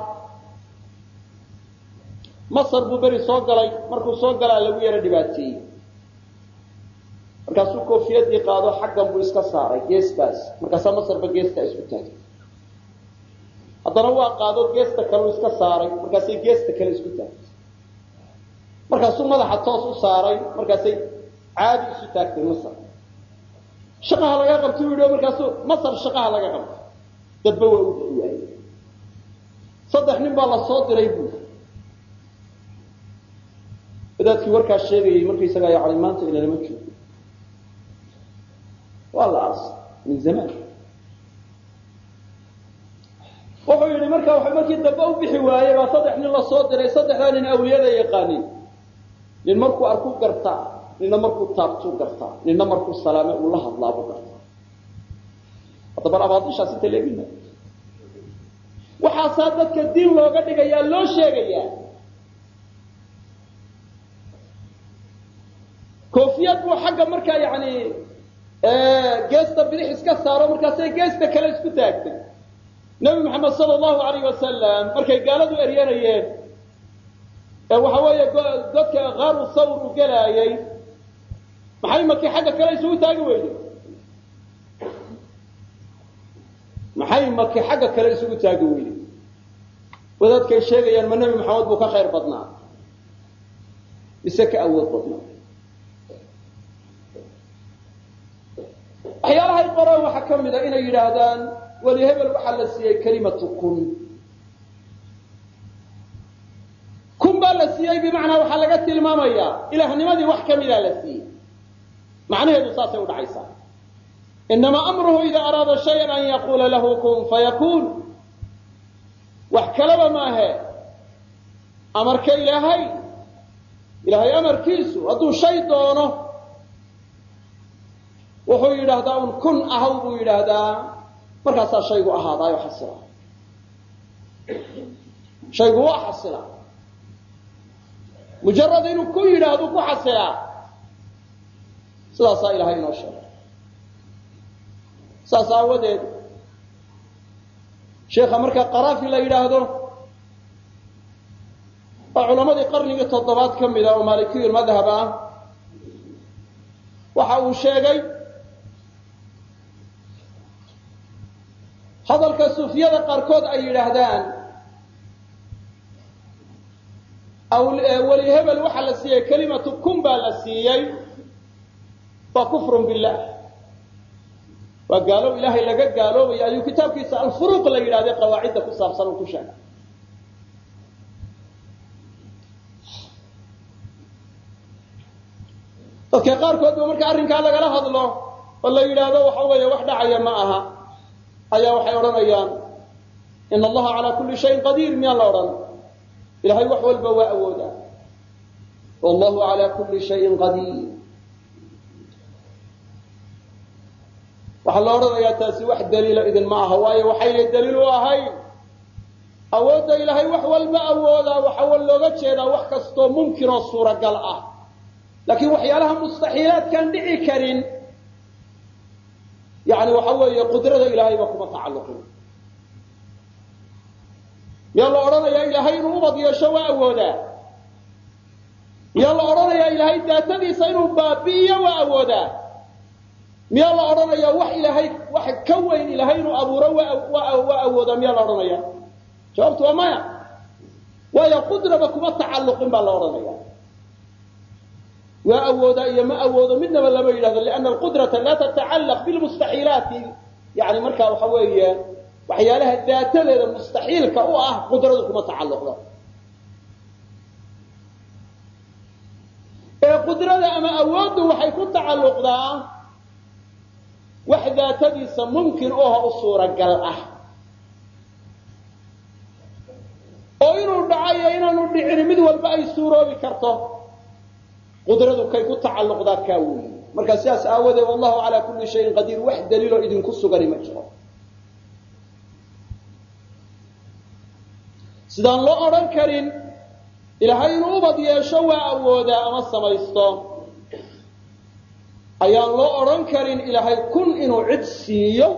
Masar buu beri soo galay markuu soo galaa lagu yaro dhibaateeyey markaasuu koofiyadii qaado xaggan buu iska saaray geestaas. Markaasaa masarba geestaa isku taagay. Haddana waa qaado geesta kaleu iska saaray markaasay geesta kale isku taagtay. Markaasuu madaxa toos u saaray markaasay caadi isu taagtay masar. Shaqaha laga qabtay u yidhi markaasuu masar shaqaha laga qabtay dabba waa u waayey saddex nin baa la soo diray buuri wadaadkii warkaas sheegayay markaysagaa yani maanta ilalama joogo waa la aasay min zamaan wuxuu yidhi marka markii dambe u bixi waayey baa saddex nin la soo diray saddexdaa nin awliyada yaqaanin nin markuu arku gartaa nina markuu taabtuu gartaa nina markuu salaame uu la hadlaabu gartaa hadda abaadishaas inta leegina waxaasaa dadka diin looga dhigayaa loo sheegayaa. Koofiyad buu xagga markaa yani geesta bidix iska saaro markaasay geesta kale isku taagtay nebi maxamed sala allahu alayh wasalam markay gaaladu eryanayeen ee waxa weeye dadka kaaru sawr u gelaayay maxay maki xagga kale isugu taagi weyday maxay maki xagga kale isugu taagi weyday wadaadkay sheegayaan ma nebi maxamed buu ka khayr badnaa. Mise ka awood badnaa. Waxyaalahay qoraan waxaa ka mid a inay yidhaahdaan weli waxaa la siiyey kalimatu kun. Kun baa la siiyey bimacnaa waxaa laga tilmaamayaa ilaahnimadii wax ka midaa la siiyey. Macnaheedu saasay udhacaysaa inamaa amruhu idaa araada shayan an yaquula lahu kun fayakuun wax kalaba maahe. Amarka ilaahay ilaahay amarkiisu hadduu shay doono wuxuu yidhaahdaa un kun ahaw buu yidhaahdaa. Markaasaa shaygu ahaadaayo xasila. Shaygu waa xasila. Mujarad inuu ku yidhaahdo ku xasilaa sidaasaa ilahay inoo sheegay. Saas aawadeed sheekha markaa qaraafi la yidhaahdo oo culamadii qarnigii toddobaad ka mida oo maalikiyu madhab ah. Waxa uu sheegay hadalka suufiyada qaarkood ay yidhaahdaan weli hebel waxaa la siiyey kelimatu kun baa la siiyey waa kufrun billah waa gaalow ilaahay laga gaaloobaya ayuu kitaabkiisa alfuruuq la yidhahday qawaacidda ku saabsan uu ku sheegay. Dadka qaarkood ba marka arrinkaa lagala hadlo oo la yidhaahdo waxa weeye wax dhacaya ma aha. Ayaa waxay odhanayaan ina allaha calaa kulli shayin qadiir miyaa la odhan. Ilahay wax walba waa awoodaa. Wallahu calaa kulli shayin qadiir waxaa la odhanayaa taasi wax daliila idin ma aha waayo waxaynay daliil u ahayn. Awoodda ilaahay wax walba awoodaa waxa looga jeedaa wax kastoo mumkin oo suuragal ah. Laakiin waxyaalaha mustaxiilaadkaan dhici karin yani waxa weeye qudrada ilaahayba kuma tacalluqin. Miyaa la odhanayaa ilaahay inuu ubad yeesho waa awoodaa. Miyaa la odhanayaa ilaahay daatadiisa inuu baabi'iyo waa awoodaa miyaa la odhanayaa? Wax ilaahay wax ka weyn ilaahay inuu abuuro waa awoodaa miyaa la odhanaya jawaabtu waa maya. Waayo qudraba kuma tacalluqin baa la odhanaya waa awoodaa iyo ma awoodo midnaba lama yidhahdo liana alqudrata laa tatacallaq bilmustaxiilaati yani markaa waxa weeye waxyaalaha daatadeeda mustaxiilka u ah qudradu kuma tacalluqdo. Ee qudrada ama awooddu waxay ku tacalluqdaa wax daatadiisa mumkin uho u suuragal ah. oo inuu dhacayo inaanu dhicin mid walba ay suuroobi karto. qudradu kay ku tacalluqdaa kaa weyi marka sidaas aawadeed wallahu calaa kulli shayin qadiir. Wax daliiloo idinku sugani ma jiro. Sidaan loo odhan karin ilaahay inuu ubad yeesho waa awoodaa ama samaysto ayaan loo odhan karin ilaahay kun inuu cid siiyo?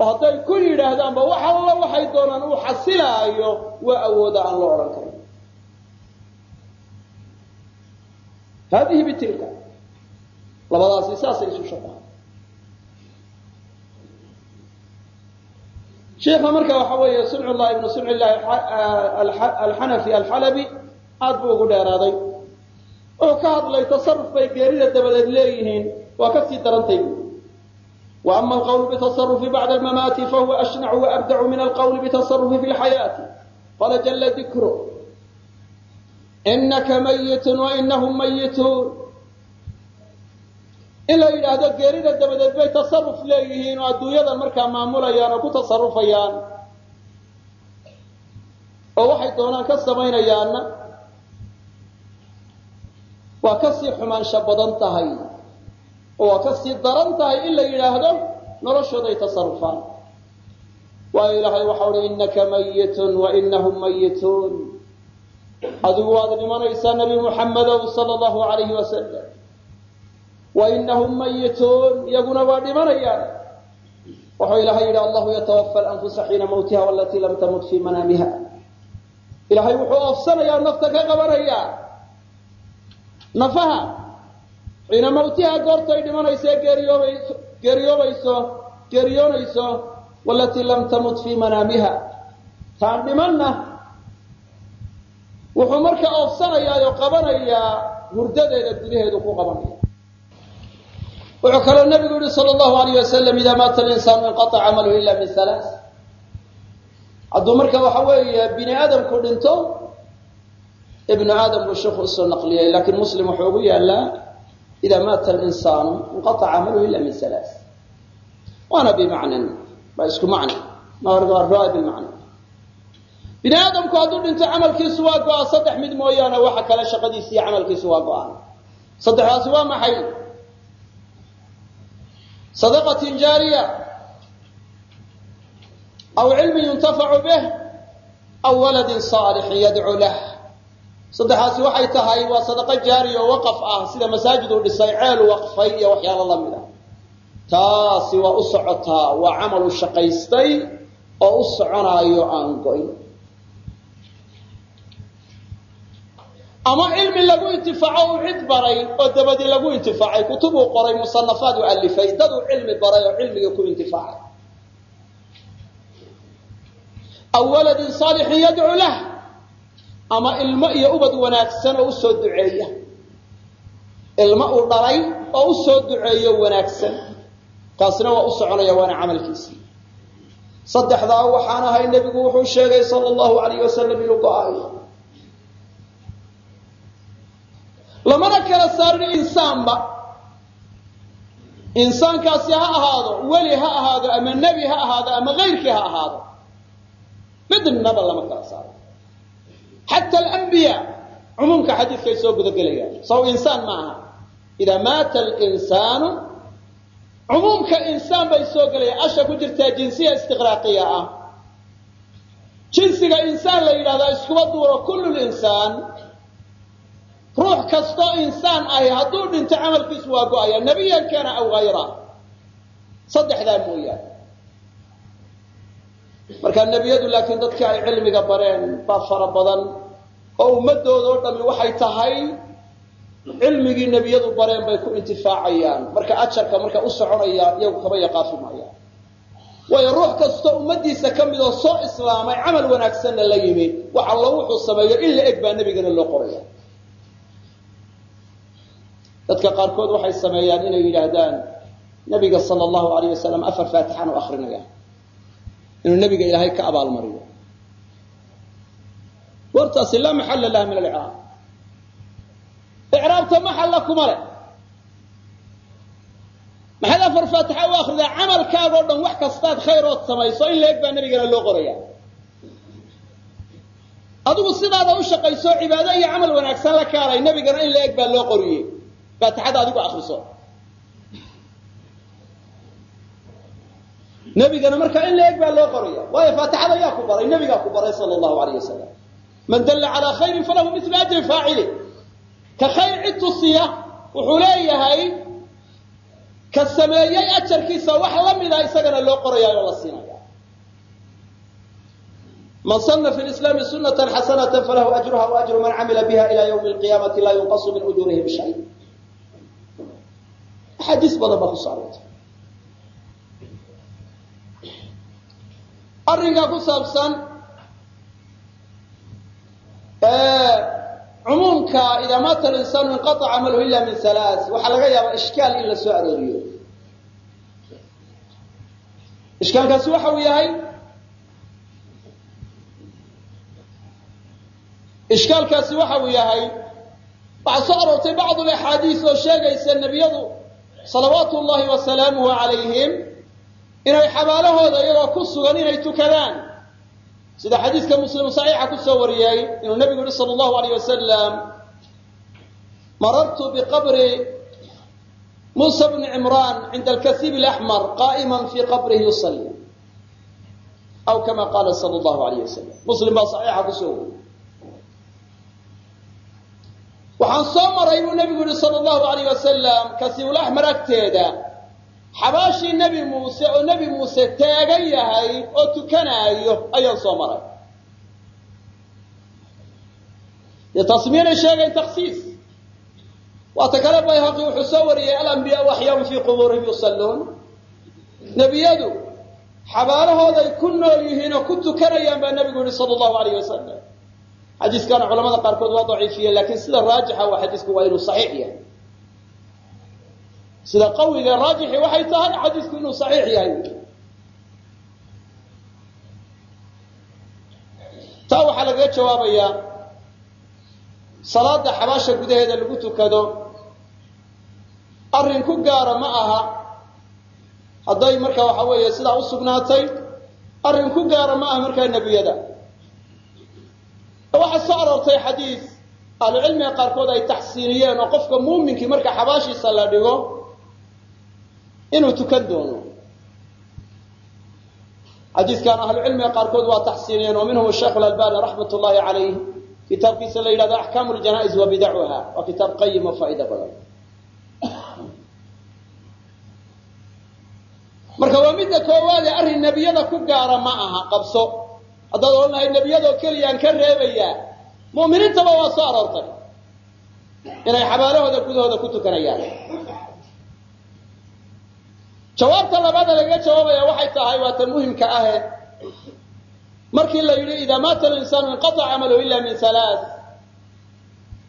Oo hadday kun yidhaahdaanba wax alla waxay doonaan uu xasilaayo waa awoodaa aan loo odhan karin. Haadihi bitilka. Labadaasi saasay isu shabaha sheikha marka waxa weeye suncullahi ibnu suncullahi alxanafi alxalabi aad buu ugu dheeraaday wuxuu ka hadlay tasaruf bay geerida dabadeed leeyihiin waa ka sii darantay. Wa ama alqawlu bitasarufi bacda almamaati fahuwa ashnacu waabdacu min alqawli bitasarufi fi lxayaati qala jala dikru inaka mayitun wainahum mayituun in la yidhaahdo geerida dabadeed bay tasaruf leeyihiin oo adduunyadan markaa maamulayaan oo ku tasarufayaan oo waxay doonaan ka samaynayaanna waa ka sii xumaansho badan tahay. Oo waa ka sii daran tahay in la yidhaahdo noloshooday tasarufaan waayo ilaahay waxa uhi inaka mayitun wainahum mayituun adigu waad dhimanaysaa nabi muxammedow sala allahu alayhi wasalam wainahum mayituun iyaguna waa dhimanayaan. Wuxuu ilaahay yidhi allahu yatawafa alanfusa xiina mawtiha walatii lam tamut fii manaamiha. Ilaahay wuxuu oofsanayaa nafta ka qabanayaa nafaha. Xiina mawtiha goortay dhimanayso ee geeriyoobayso geeriyoonayso walatii lam tamut fii manaamiha. Taan dhimanna. Wuxuu marka oofsanayaa oo qabanayaa hurdadeeda gudaheedu ku qabanaya. Wuxuu kaloo nabigu yihi sal allahu alayh wasalam idaa maata linsaanu inqaaca camaluhu ila min halaa hadduu marka waxa weeye bini aadamku dhinto ibnu aadam buu sheikhu u soo naqliyay laakiin muslim wuxuu ugu yaalaa idaa maata linsaanu inqaaca camaluhu ila min halaa waana bimacnan waa isku macna waa bimacna bini aadamku hadduu dhinto camalkiisu waa go-a saddex mid mooyaane waxa kale shaqadiisi iyo camalkiisu waa go'aan. Saddexdaasi waa maxay? Sadaqatin jaariya aw cilmin yuntafacu bih aw waladin saalixin yadcu lah saddexaasi waxay tahay waa sadaqo jaariya oo waqaf ah sida masaajid uu dhisay ceel waqfay iyo waxyaalo la mid a taasi waa u socotaa waa camal u shaqaystay oo u soconaayo aan go-in ama cilmi lagu intifaaco uu cid baray oo dabadi lagu intifaacay kutubuu qoray musanafaad u alifay daduu cilmi baray oo cilmigii ku intifaacay aw waladin saalixin yadcu lah ama ilmo iyo ubad wanaagsan oo u soo duceeya. Ilmo uu dhalay oo u soo duceeyo wanaagsan. Kaasina waa u soconaya waana camalkiisii saddexdaa waxaan ahay nebigu wuxuu sheegay sala allahu alayh wasalam inuu go'aayo lamana kala saarin insaanba. Insaankaasi ha ahaado weli ha ahaado ama nebi ha ahaado ama kayrkii ha ahaado. Midnaba lama kala saaro xata alambiya cumuumka xadiidkay soo gudagelayaan saw insaan ma aha idaa maata alinsaanu cumuumka insaan bay soo gelayaan asha ku jirtaa jinsiya istiqraaqiya ah jinsiga insaan la yidhahdaa iskuba duuro kullu linsaan ruux kastoo insaan ahi hadduu dhinto camalkiisu waa go'aya nebiyan kana aw hayra saddexdaa mooyaane marka nebiyadu laakiin dadkii ay cilmiga bareen baa fara badan oo ummadooda o dhami waxay tahay cilmigii nebiyadu bareen bay ku intifaacayaan. Marka ajarka marka u soconayaan iyagu kaba yaqaafi maayaan. Waayo ruux kastoo ummadiisa ka mid oo soo islaamay camal wanaagsanna la yimi. Wax allo wuxuu sameeyo in la eg baa nebigana loo qoraya dadka qaarkood waxay sameeyaan inay yidhaahdaan nabiga sala allahu alayh wasalam afar faatixaan u inuu nebiga ilaahay ka abaalmariyo wartaasi laa maxalla laha min alicraab. Icraabta maxalla kuma leh. Maxaad afar faatixa u akridaa camalkaagoo dhan wax kastaad khayrood samayso in la eg baa nebigana loo qoraya adigu sidaada u shaqayso cibaado iyo camal wanaagsan la kaalay nebigana in la eg baa loo qoriyey. Faatixada adigu akriso nebigana markaa in la eg baa loo qoraya waayo faatixada yaa ku baray nebigaa ku baray sala allahu alayh wasalam man dalla calaa khayrin falahu milu ajri faacili. Ka khayr cid tusiya wuxuu leeyahay ka sameeyey ajarkiisa wax la mida isagana loo qoraya oo la siinaya man sana fi lislaami sunata xasanata falahu ajruha waajru man camila biha ila ywmi alqiyaamati laa yunqasu min ujuurihim shay axaadiis badan baa kuso aroortay arrinkaa ku saabsan cumuumka idaa maata linsaanu inqaaca camaluhu ila min halaa waxaa laga yaabaa ishkaal in la soo arooriyo. Ishkaalkaasi waxa uu yahay ishkaalkaasi waxa uu yahay waxaa soo aroortay bacdu axaadiis oo sheegaysa nebiyadu salawaatu llahi wasalaamuhu calayhim inay xabaalahooda iyagoo ku sugan inay tukadaan sida xadiiska muslim saxiixa ku soo wariyey inuu nebigu yihi sala allahu alayh wasalam marartu biqabri muusa bni cimraan cinda alkasiib alaxmar qaa'iman fii qabrihi yusalli. Aw kama qaala sala allahu alayh wasalam muslim baa saxiixa ku soo wariyey waxaan soo maray buu nebigu yihi sala allahu alayh wasalam kasiibulaxmar agteeda xabaashii nebi muuse oo nebi muuse taagan yahay oo tukanaayo ayaan soo maray. Dee sheegayn taksiis waata kale bayhaqi wuxuu soo wariyey alambiyaau axyaun fii qubuurihim yusalluun. Nebiyadu xabaalahooday ku nool yihiin oo ku tukanayaan baa nebigu yihi sala allahu alayh wasalam xadiiskana culamada qaarkood waa daciifiyeen laakiin sida raajixa waa xadiisku waa inuu saxiix yahay sida qawiga raajixi waxay tahay xadiisku inuu saxiix yahay. Taa waxaa lagaga jawaabayaa salaada xabaasha gudaheeda lagu tukado. Arrin ku gaara ma aha. Hadday marka waxa weeye sidaa u sugnaatay arrin ku gaara ma aha markaa nebiyada. Waxaa soo aroortay xadiis ahlucilmiga qaarkood ay taxsiiniyeen oo qofka muuminkii marka xabaashiisa la dhigo inuu tukan doono. Xadiiskan ahlucilmiga qaarkood waa taxsiiniyeen oo minhum sheikh albani raxmat ullahi calayh kitaabkiisa la yidhahdo axkaamu ljanaa'iz wa bidacuha waa kitaab qayim oo faa'ido badan. Marka waa midda koowaade arrin nebiyada ku gaara ma aha qabso. Haddaad odhan lahayd nebiyadoo keliyaan ka reebayaa mu'miniintaba waa soo aroortay. Inay xabaalahooda gudahooda ku tukanayaan jawaabta labaada lagaga jawaabaya waxay tahay waa ta muhimka ahe. Markii la yidhi idaa maata linsaanu inqataca camaluhu ila min halaa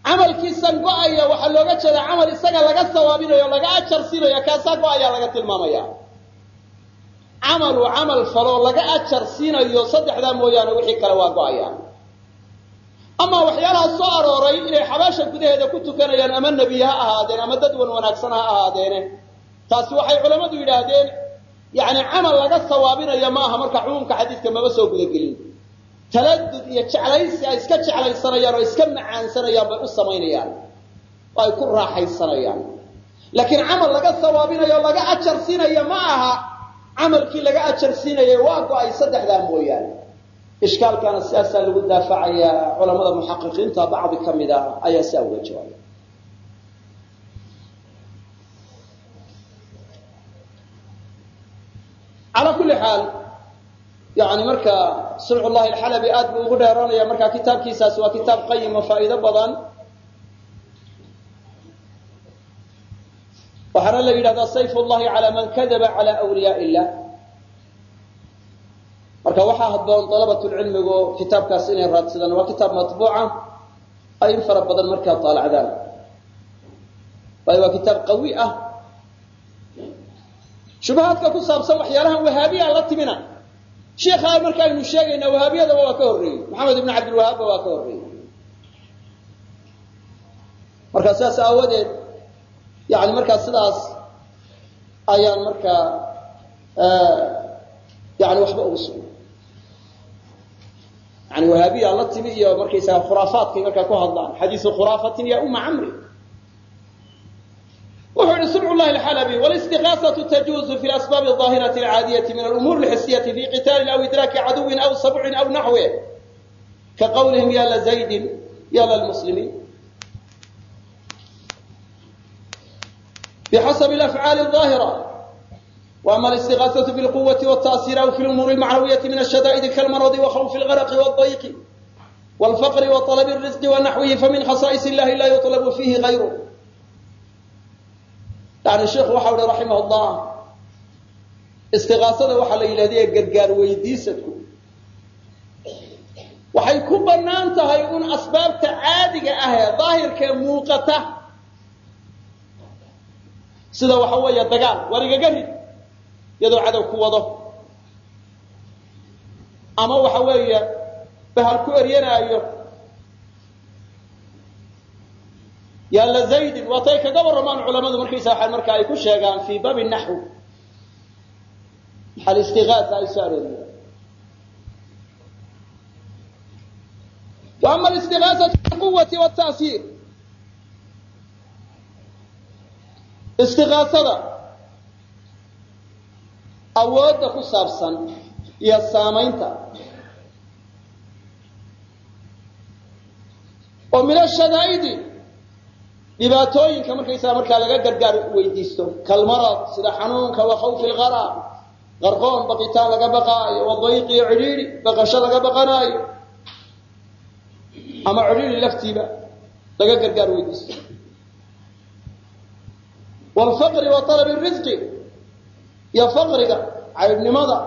camalkiisan go'aya waxaa looga jeedaa camal isaga laga sawaabinayo laga ajar siinayo kaasaa go'aya laga tilmaamaya. Camalu camal faloo laga ajar siinayo saddexdaa mooyaane wixii kale waa go'aya ama waxyaalaha soo arooray inay xabaasha gudaheeda ku tukanayaan ama nebiye ha ahaadeen ama dad wan wanaagsan ha ahaadeene taasi waxay culammadu yidhaahdeen yani camal laga sawaabinayo ma aha marka cumuumka xadiidka maba soo gudagelin. Taladud iyo jeclaysi ay iska jeclaysanayaan oo iska macaansanayaan bay u samaynayaan. Oo ay ku raaxaysanayaan. Laakiin camal laga sawaabinayo laga ajar siinaya ma aha camalkii laga ajar siinayay waa go'ay saddexdaa mooyaane. Ishkaalkana sidaasaa lagu daafacayaa culamada muxaqiqiinta bacdi ka mid a ayaa siaa uga jawaabay calaa kulli xaal yani marka sulxullahi alxalabi aad buu ugu dheeranaya marka kitaabkiisaasi waa kitaab qayim oo faa'iido badan. Waxaana la yidhahdaa sayf llahi cala man kadaba cala wliyaa illah marka waxaa habboon dalabatulcilmigu kitaabkaas inay raadsadaan. Waa kitaab matbuuca ay in fara badan markaa taalacdaan. Waayo waa kitaab qawi ah. Shubahaadka ku saabsan waxyaalahan wahaabiya la timina sheikhaa markaaynu sheegaynaa wahaabiyadaba waa ka horreeyey. Maxamed ibn cabdilwahaabba waa ka horreeyey. Marka sidaas aawadeed yani markaa sidaas ayaan markaa yani waxba ugu sugna yani wahaabiya la timi iyo markaysaga khuraafaadkay markaa ku hadlaan. Xadiisu khuraafatin ya uma camri wuxuu yihi sumcu llahi alxalabi walistiqaasatu tajuuzu fi lasbaabi aahirati alcaadiyati min alumuur alxisiyati fi qitaalin aw idraaki caduwin aw sabcin aw naxwe ka qawlihim ya lazaydin ya lalmuslimiin bxasabi afcaali aahira wama alistiqaasatu bilquwati wtaasiir aw fi lumuuri almacnawiyati min ashadaa'idi kalmaradi wakhawfi algaraqi waadayqi walfaqri waalabi rizqi wanaxwihi famin khasaa'is illahi laa yutlabu fiihi ayru yani sheikhu waxau hi raximah allah istiqaasada waxaa la yidhahday gargaar weydiisadku waxay ku bannaan tahay un asbaabta caadiga ah ee daahirkee muuqata. Sida waxa weeye dagaal waar igaga rid iyadoo cadow ku wado. Ama waxa weeye bahal ku eryanaayo yaalla zaydin waatay kaga warramaan culamadu markaysa waxa marka ay ku sheegaan fii baabi naxw alistigaasa ay soo arooriyeen ama alistigaasatu bilquwati wataasiir istigaasada awoodda ku saabsan iyo saamaynta oo min ashadaa'idi dhibaatooyinka markaysaga markaa laga gargaar weydiisto kalmarad sida xanuunka wa khawfi lqara qarqoon baqitaan laga baqaayo wadayqi iyo cidhiidhi baqasho laga baqanaayo ama cidhiidhi laftiiba laga gargaar weydiisto. Wlfaqri wa talabi risqi iyo faqriga caybnimada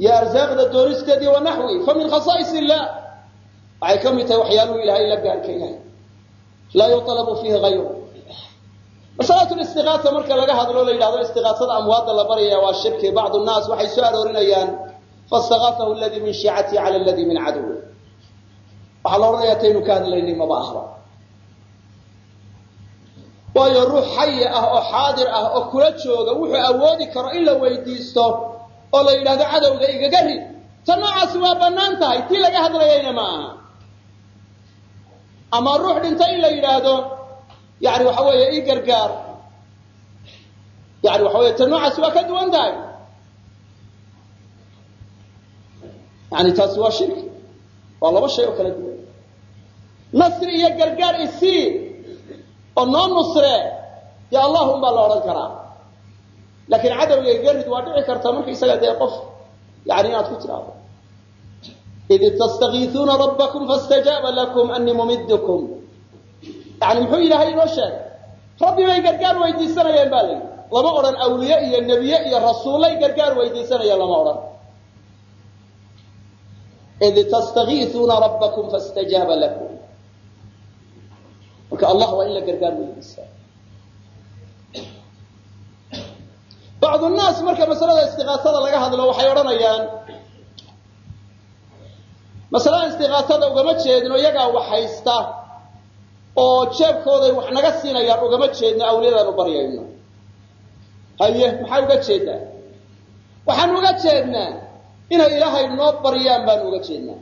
iyo arsaaqda doonisteedii wa naxwi fa min khasaa'is illah waxay ka mid tahay waxyaaluhu ilahay la gaarka yahay laa yuطalabu fiihi hayru masalatu listigaasa marka laga hadlo la yidhahdo istigaasada amwaadda la baryaya waa shirki. Bacdu nnaas waxay soo aroorinayaan faاstagaasahu aladii min shiicatihi cala aladii min caduwi waxaa la odhanaya taynu ka hadlaynay maba ahba waayo ruux xayi ah oo xaadir ah oo kula jooga wuxuu awoodi karo in la weydiisto oo la yidhahdo cadowga igaga rid ta noocaasi waa bannaan tahay tii laga hadlayayna ma aha ama ruux dhinta in la yidhaahdo yani waxa weeye ii gargaar. Yani waxa weye ta noocaasi waa ka duwan tahay. Yani taasi waa shirki waa laba shay oo kala duwan. Nasri iyo gargaar isii oo noo nusre dee allahum baa la odhan karaa. Laakiin cadowga garid waa dhici karta marka isaga dee qof yani inaad ku tidhaahdo id tastakiisuuna rabbakum faاstajaaba lakum anii mumidkum yani muxuu ilaahay inoo sheegay rabbi bay gargaar weydiisanayeen ba la yidhi lama odhan awliye iyo nebiye iyo rasuullay gargaar weydiisanayeen lama odhan id tastakiisuuna rabbakum faاstajaaba lakum marka allah waa in la gargaar weydiistaa bacdu nnaas marka masalada istiqaasada laga hadlo waxay odhanayaan masalada istiqaasada ugama jeedno iyagaa wax haysta oo jeebkooday wax naga siinayaan ugama jeedno awliyadaanu baryayno. Haye maxaa uga jeedaa waxaan uga jeednaa inay ilaahay noo baryaan baanu uga jeednaa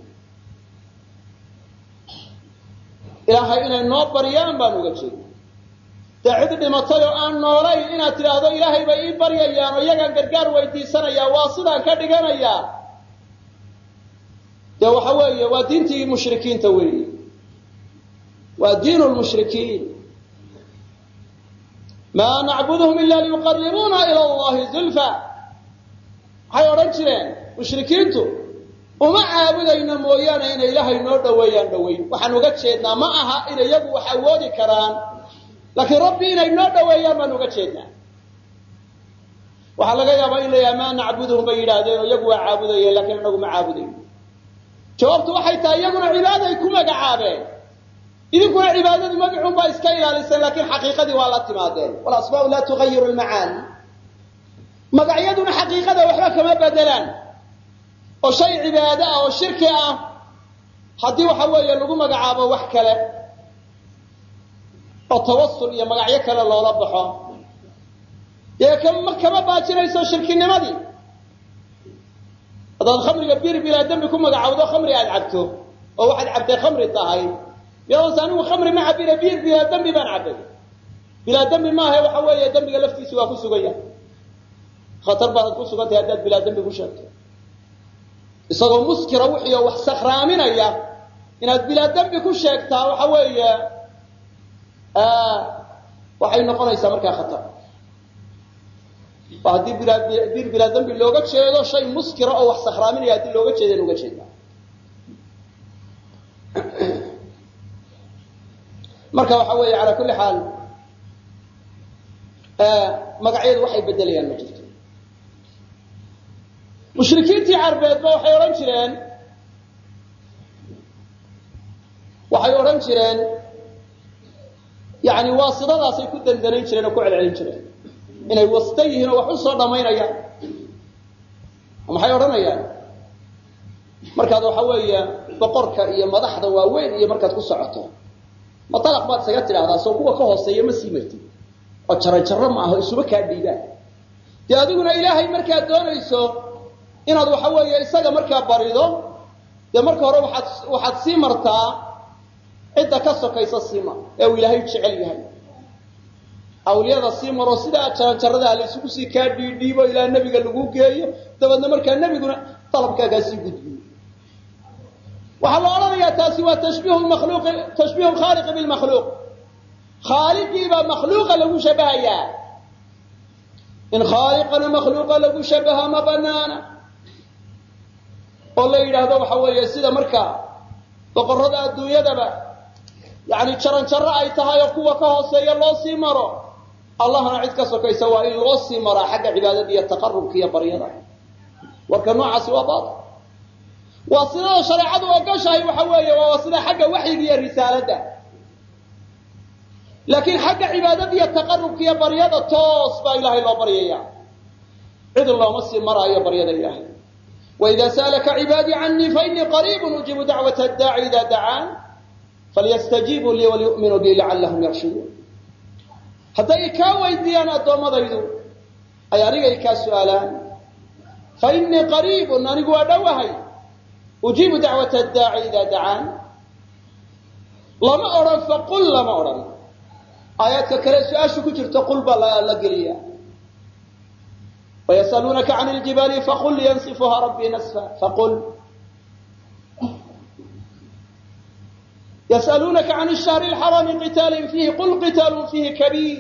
ilaahay inay noo baryaan baan uga jeedna. Dee cid dhimatay oo aan noolayn inaad tidhaahdo ilaahay bay ii baryayaan oo iyagaan gargaar weydiisanayaa waa sidaan ka dhiganayaa dee waxa weeye waa diintii mushrikiinta weeye. Waa diin lmushrikiin maa nacbuduhum ila liyuqaribuuna ila allahi zulfa. Waxay odhan jireen mushrikiintu uma caabudayno mooyaane inay ilaahay noo dhoweeyaan dhoweyn. Waxaan uga jeednaa ma aha inay iyagu wax awoodi karaan laakiin rabbi inay noo dhoweeyaan baan uga jeednaa. Waxaa laga yaabaa in la yaha maa nacbuduhum bay yidhaahdeen oo iyagu waa caabudayeen lakiin inagu ma caabudayno jawaabtu waxay tahay iyaguna cibaaday ku magacaabeen. Idinkuna cibaadadu magacun baa iska ilaaliseen laakiin xaqiiqadii waa la timaadeen. Walasmaau laa tugayiru lmacaani magacyaduna xaqiiqada waxba kama bedelaan oo shay cibaado ah oo shirki ah haddii waxa weeye lagu magacaabo wax kale oo tawasul iyo magacyo kale loola baxo. Dee kama baajinayso shirkinimadii haddaad khamriga bir bilaa dembi ku magacawdo khamri aad cabto oo waxaad cabtay khamri tahay miyadas anigu khamri ma cabine bir bilaa dembi baan cabbay bilaa dembi maaha waxa weeye dembiga laftiisu waa ku sugan yahay. Khatar baad ku sugan tahay haddaad bilaa dembi ku sheegto. Isagoo muskira wixiio wax sakraaminaya inaad bilaa dembi ku sheegtaa waxa weeye waxay noqonaysaa markaa khatar haddii bir bilaa dembi looga jeedo shay muskira oo wax sakraaminaya haddii looga jeedan uga jeeda. *clears throat* Marka waxa weeye calaa kulli xaal magacyadu waxay bedelayaan ma jirto. Mushrikiintii carbeedba waxay odhan jireen waxay odhan jireen yani waasidadaasay ku dandanayn jireen oo ku celcelin jireen inay wasta yihiin oo wax u soo dhammaynayaan maxay odhanayaan? Markaad waxa weeye boqorka iyo madaxda waaweyn iyo markaad ku socoto ma dalaq baad isaga tidhahdaa soo kuwa ka hooseeya ma sii martid. Oo jaranjarro ma aho isuba kaa dhiibaan. Dee adiguna ilaahay markaad doonayso inaad waxa weeye isaga markaa barido dee marka hore waaad waxaad sii martaa cidda ka sokaysa sii mar ee uu ilaahay jecel yahay awliyada sii maro sidaa jaranjaradaha la isugu sii kaa dhiidhiibo ilaa nebiga lagu geeyo dabeedna markaa nebiguna dalabkaagaa sii gudbiyo. Waxaa la odhanayaa taasi waa tashbiihu lkhaaliqi bilmakhluuq khaaliqiibaa makhluuqa lagu shabahayaa. In khaaliqana makhluuqa lagu shabaha ma banaana. Oo la yidhaahdo waxa weeye sida markaa boqorrada adduunyadaba yani jaranjarro ay tahay oo kuwa ka hooseeya loo sii maro allahna cid ka sokaysa waa in loo sii maraa xagga cibaadada iyo taqarubka iyo baryada. Warka noocaasi waa bail waa sidada shareecadu ogoshahay waxa weeye waa sida xagga waxyiga iyo risaaladda laakiin xagga cibaadada iyo taqarubka iyo baryada toos baa ilaahay loo baryaya cid looma sii maraayo baryada ilaahay. Waida sa'alaka cibaadii canii fainii qariibun ujiibu dacwata daaci ida dacaan falyastajiibuu lii waliyu'minuu bi lacallahum yarshuduun hadday kaa weydiiyaan addoommadaydu ay anigay kaa su'aalaan. Fa innii qariibun anigu waa dhowahay ujiibu dacwata daaci idaa dacaan. Lama odhan faqul lama odhan. Aayaadka kale su'aashu ku jirto qul baa la geliya wayasaluunaka can ljibaali faqul yansifuha rabbii nasfa faqul ysalunaka can shahr xaraami qitaalin fiihi qul qitaalun fiihi kabiir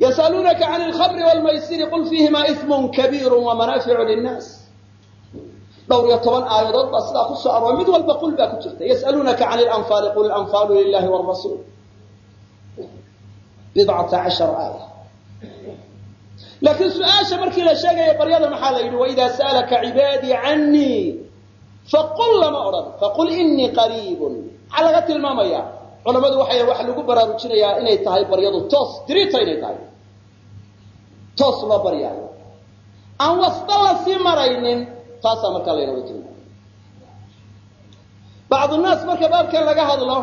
ysalunaka can lkhamri wlmaysiri qul fiihima ismun kabiiru wamanaaficu linaas dhowr iyo toban aayadood baa sidaa ku soo aroor mid walba qul baa ku jirta ysalunaka can lanfaali qul anfaalu lilahi wrasuul bidcata cashar aaya laakiin su'aasha markii la sheegaya baryada maxaa la yidhi waidaa sa'alaka cibaadii canii faqul lama odhan faqul inii qariibun maxaa laga tilmaamaya culammadu waxay wax lagu baraarujinayaa inay tahay baryadu toos dirita inay tahay toos loo baryaayo aan wasda la sii maraynin taasaa markaa laynooga tilmaamay bacdu naas marka baabkan laga hadlo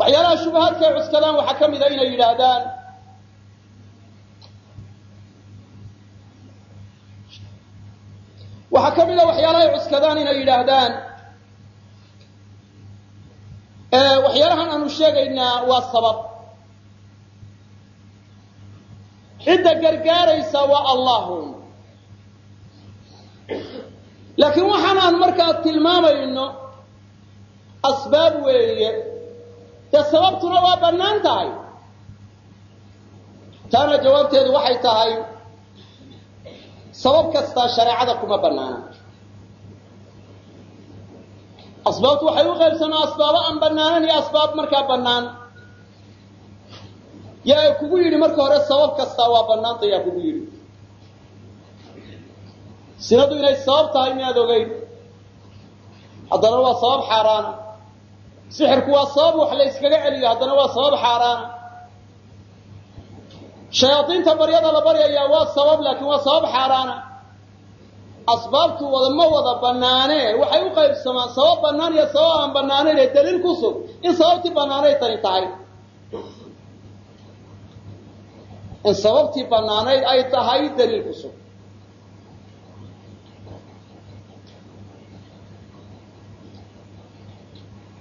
waxyaalaha shubahaadka ay cuskadaan waxaa ka mid a inay yidhaahdaan waxaa ka mid a waxyaalahay cuskadaan inay yidhaahdaan. Waxyaalahan aanu sheegaynaa waa sabab. Cidda gargaaraysa waa allahun laakiin waxaan aan markaa tilmaamayno asbaab weeye. Dee sababtuna waa bannaan tahay. Taana jawaabteedu waxay tahay sabab kastaa shareecada kuma banaana asbaabtu waxay u qaybsamaa asbaabo aan bannaanan iyo asbaab markaa bannaan. Yaa kugu yidhi marka hore sabab kastaa waa bannaanta yaa kugu yidhi. Sinadu inay sabab tahay miyaad ogeyn? Haddana waa sabab xaaraana. Sixirku waa sabab wax la yskaga celiyo haddana waa sabab xaaraana shayaadiinta baryada la baryayaa waa sabab laakiin waa sabab xaaraana. Asbaabtu wada ma wada banaane waxay u qaybsamaan sabab bannaan iyo sabab aan banaanayn ee daliil ku sug. In sababtii bannaanayd tani tahay. In sababtii bannaanayd ay tahay daliil ku sug.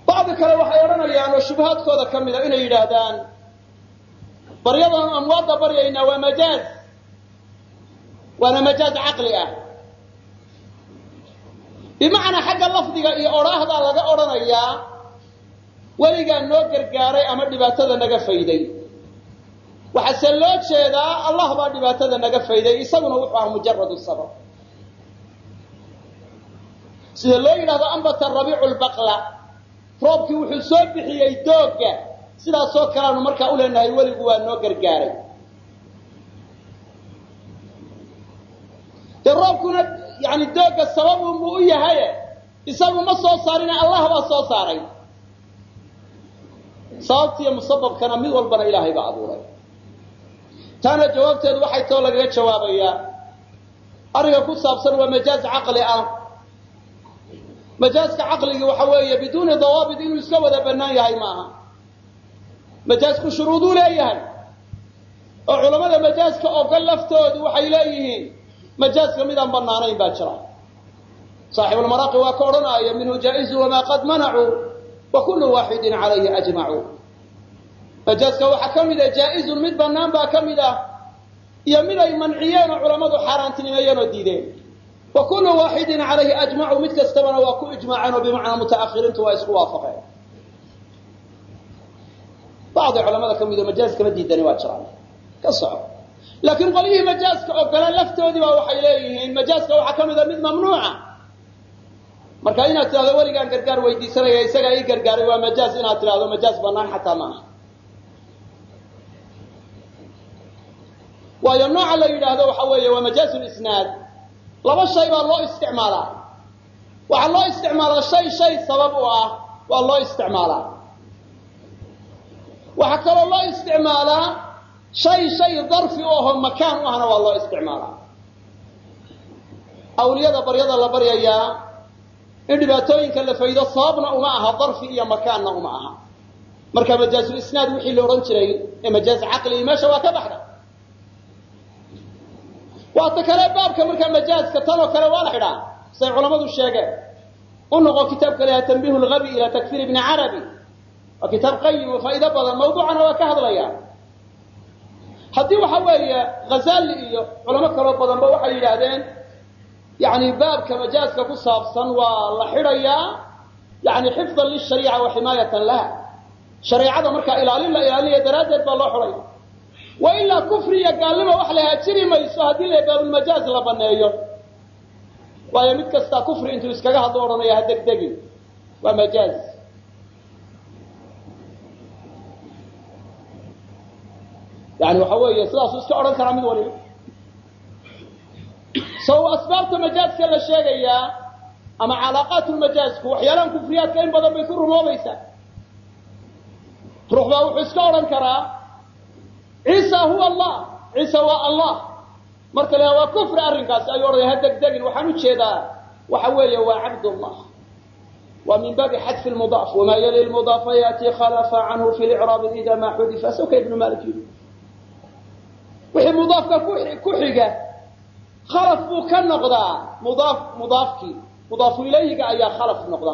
Bacdi kale waxay odhanayaan oo shubahaadkooda ka mida inay yidhaahdaan baryadan amwaadda baryaynaa waa majaaz. Waana majaaz caqli ah. Bimacnaa xagga lafdiga iyo odhaahdaa laga odhanayaa weligaa noo gargaaray ama dhibaatada naga fayday. Waxaase loo jeedaa allah baa dhibaatada naga fayday isaguna wuxuu ah mujaradu sabab. Sida loo yidhahdo ambata rabiicu lbaqla roobkii wuxuu soo bixiyey doogga sidaasoo kaleanu markaa u leenahay weligu waa noo gargaaray. Dee roobkuna yani doogga sababunbuu u yahaye. Isagu ma soo saarine allah baa soo saaray. Sababtiiyo musababkana mid walbana ilaahay baa abuuray. Taana jawaabteedu waxay too lagaga jawaabayaa. Ariga ku saabsan waa majaaz caqli ah. Majaazka caqligii waxa weeye biduuni dawaabit inuu iska wada bannaan yahay maaha majaazku shuruuduu leeyahay. Oo culammada majaazka ogol laftoodu waxay leeyihiin majaazka midaan bannaanayn baa jira. Saaxibulmaraaqi waa ka odhanaya minhu jaa'izu wamaa qad manacuu wa kullu waaxidin calayhi ajmacuu. Majaazka waxaa ka mid ah jaa'izun mid bannaan baa ka mid ah iyo mid ay manciyeen oo culammadu xaaraantinimeeyeen diideen. Wa kullu waaxidin calayhi ajmacu mid kastabana waa ku ijmaaceen oo bimacnaa mutaakhiriintu waa isku waafaqeen bacdi culamada ka mid oo majaazkama diidani waa jiraan ka soco laakiin qolyihii majaazka ogola laftoodii baa waxay leeyihiin majaazka waxaa ka mid a mid mamnuuca marka inaad tidhahdo weligaan gargaar weydiisanaya isagaa ii gargaaray waa majaaz inaad tidhahdo majaaz bannaan xataa maaha waayo nooca la yidhaahdo waxa weeye waa majaazu lisnaad laba shay baa loo isticmaalaa waxaa loo isticmaalaa shay shay sabab u ah waa loo isticmaalaa waxaa kaloo loo isticmaalaa shay shay darfi u aho makaan u ahna waa loo isticmaalaa. Awliyada baryada la baryayaa in dhibaatooyinka la faydo sababna uma aha darfi iyo makaanna uma aha. Marka majaazulisnaad wixii la odhan jiray ee majaaz caqligi meesha waa ka baxda. Waata kale baabka markaa majaazka tanoo kale waa la xidhaa. Say culammadu sheegeen u noqo kitaabka leha tanbihu lgabi ila takfir ibni carabi waa kitaab qayim oo faa'iido badan. Mawduucana waa ka hadlaya haddii waxa weeye ghazali iyo culamo kaloo badanba waxay yidhaahdeen yani baabka majaazka ku saabsan waa la xidhayaa yani xifdan lishariica wa ximaayatan laha. Shareecada markaa ilaalin la ilaalinaya daraaddeed baa loo xidhay. Wa ilaa kufri iyo gaalnimo wax la haajiri mayso haddii la baabulmajaaz la baneeyo. Waayo mid kastaa kufri intuu iskaga hadlo odhanaya ha degdegin waa majaaz yani waxa weeye sidaasuu iska odhan karaa mid waliba so asbaabta majaazka la sheegayaa ama calaaqaat lmajaazku waxyaalahan kufriyaadka in badan bay ku rumoobaysaa ruux baa wuxuu iska odhan karaa ciisa huwa allah ciisa waa allah marka la waa kufri arrinkaasi ayuu odhanaya ha degdegin waxaan u jeedaa waxa weeye waa cabdullah waa min baabi xadfi lmudaaf wamaa yali lmudaafa yaati khalafa canhu fi licraabi ida ma xudifa sawka ibnu malik yiri wixii mudaafka ku xiga khalaf buu ka noqdaa. Mudaaf mudaafkii mudaafu ilayhiga ayaa khalaf noqda.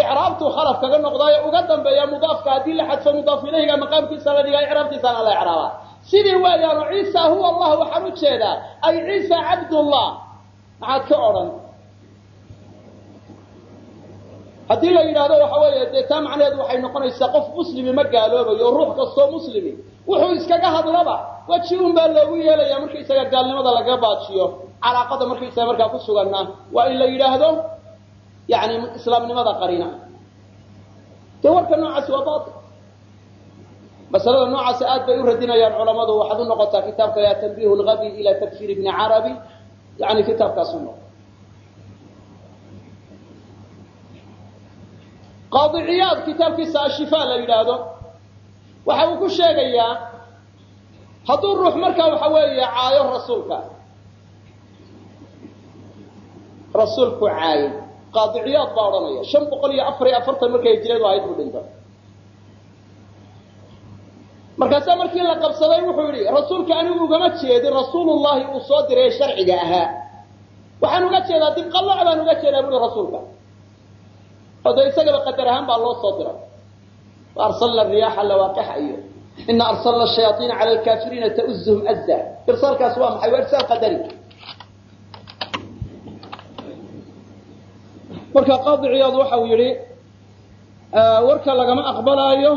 Icraabtuu khalaf kaga noqdaayo uga dambeeya mudaafka haddii la xadfo mudaafu ilayhiga maqaamkiisa la dhigaa icraabtiisaana la icraabaa sidii weeyaano ciisa huwa allah waxaan u jeedaa ay ciisa cabdullah. Maxaad ka odhan? Haddii la yidhaahdo waxa weeye dee taa waxay noqonaysaa qof muslimi ma gaaloobayo oo ruux kastoo muslimi wuxuu iskaga hadlaba weji un baa loogu yeelaya markaysaga gaalnimada lagaga baajiyo. Calaaqada markaysaga markaa ku suganna waa in la yidhaahdo yani islaamnimada qarina. Dee warka noocaasi waa bail masalada noocaasi aad bay u radinayaan culamadu waxaad u noqotaa kitaabka ya tanbihu lgabi ila takfir ibni carabi. Yani kitaabkaas u noqo qaadiciyaad kitaabkiisa ashifa la yidhaahdo waxa uu ku sheegayaa hadduu ruux markaa waxa weeye caayo rasuulka. Rasuulku caayay qaadiciyaad baa odhanaya. Shan boqol iyo afar iyo afartan markay hijiradu ahayd buu dhintay. Markaasaa markii la qabsaday wuxuu yidhi rasuulka anigu ugama jeedin rasuulullahi uu soo diray sharciga ahaa. Waxaan uga jeedaa dibqalooc baan uga jeedaa buui rasuulka. Oo isagaba qadar ahaan baa loo soo diray arsalna riyaaxa lawaaqixa iyo ina arsalna shayaaiina cala lkaafiriina tauzuhum azza irsaalkaas waa maxay waa irsaal qadari marka qaadi ciyaad waxa uu yihi warka lagama aqbalaayo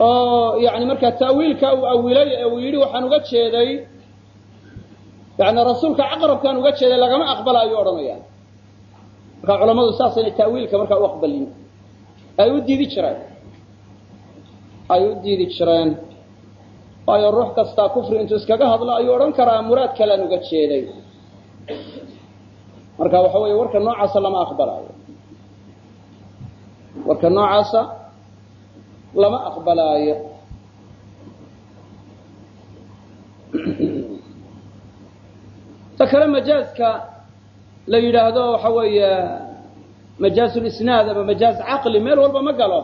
oo yani markaa ta'wiilka uu awilay ee uu yidhi waxaan uga jeeday yani rasuulka caqrabkaan uga jeeday lagama aqbalaayo odhanaya marka culamadu saasayna ta'wiilka markaa u aqbalin ay u diidi jireen. Ay u diidi jireen. Waayo ruux kastaa kufri intuu iskaga hadlo ayuu odhan karaa muraad kalean uga jeeday marka waxa weeye warka noocaasa lama aqbalaayo. Warka noocaasa lama aqbalaayo. *clears throat* Ta kale majaaska la yidhaahdo waxa weeye majaazulisnaad ama majaaz caqli meel walba ma galo.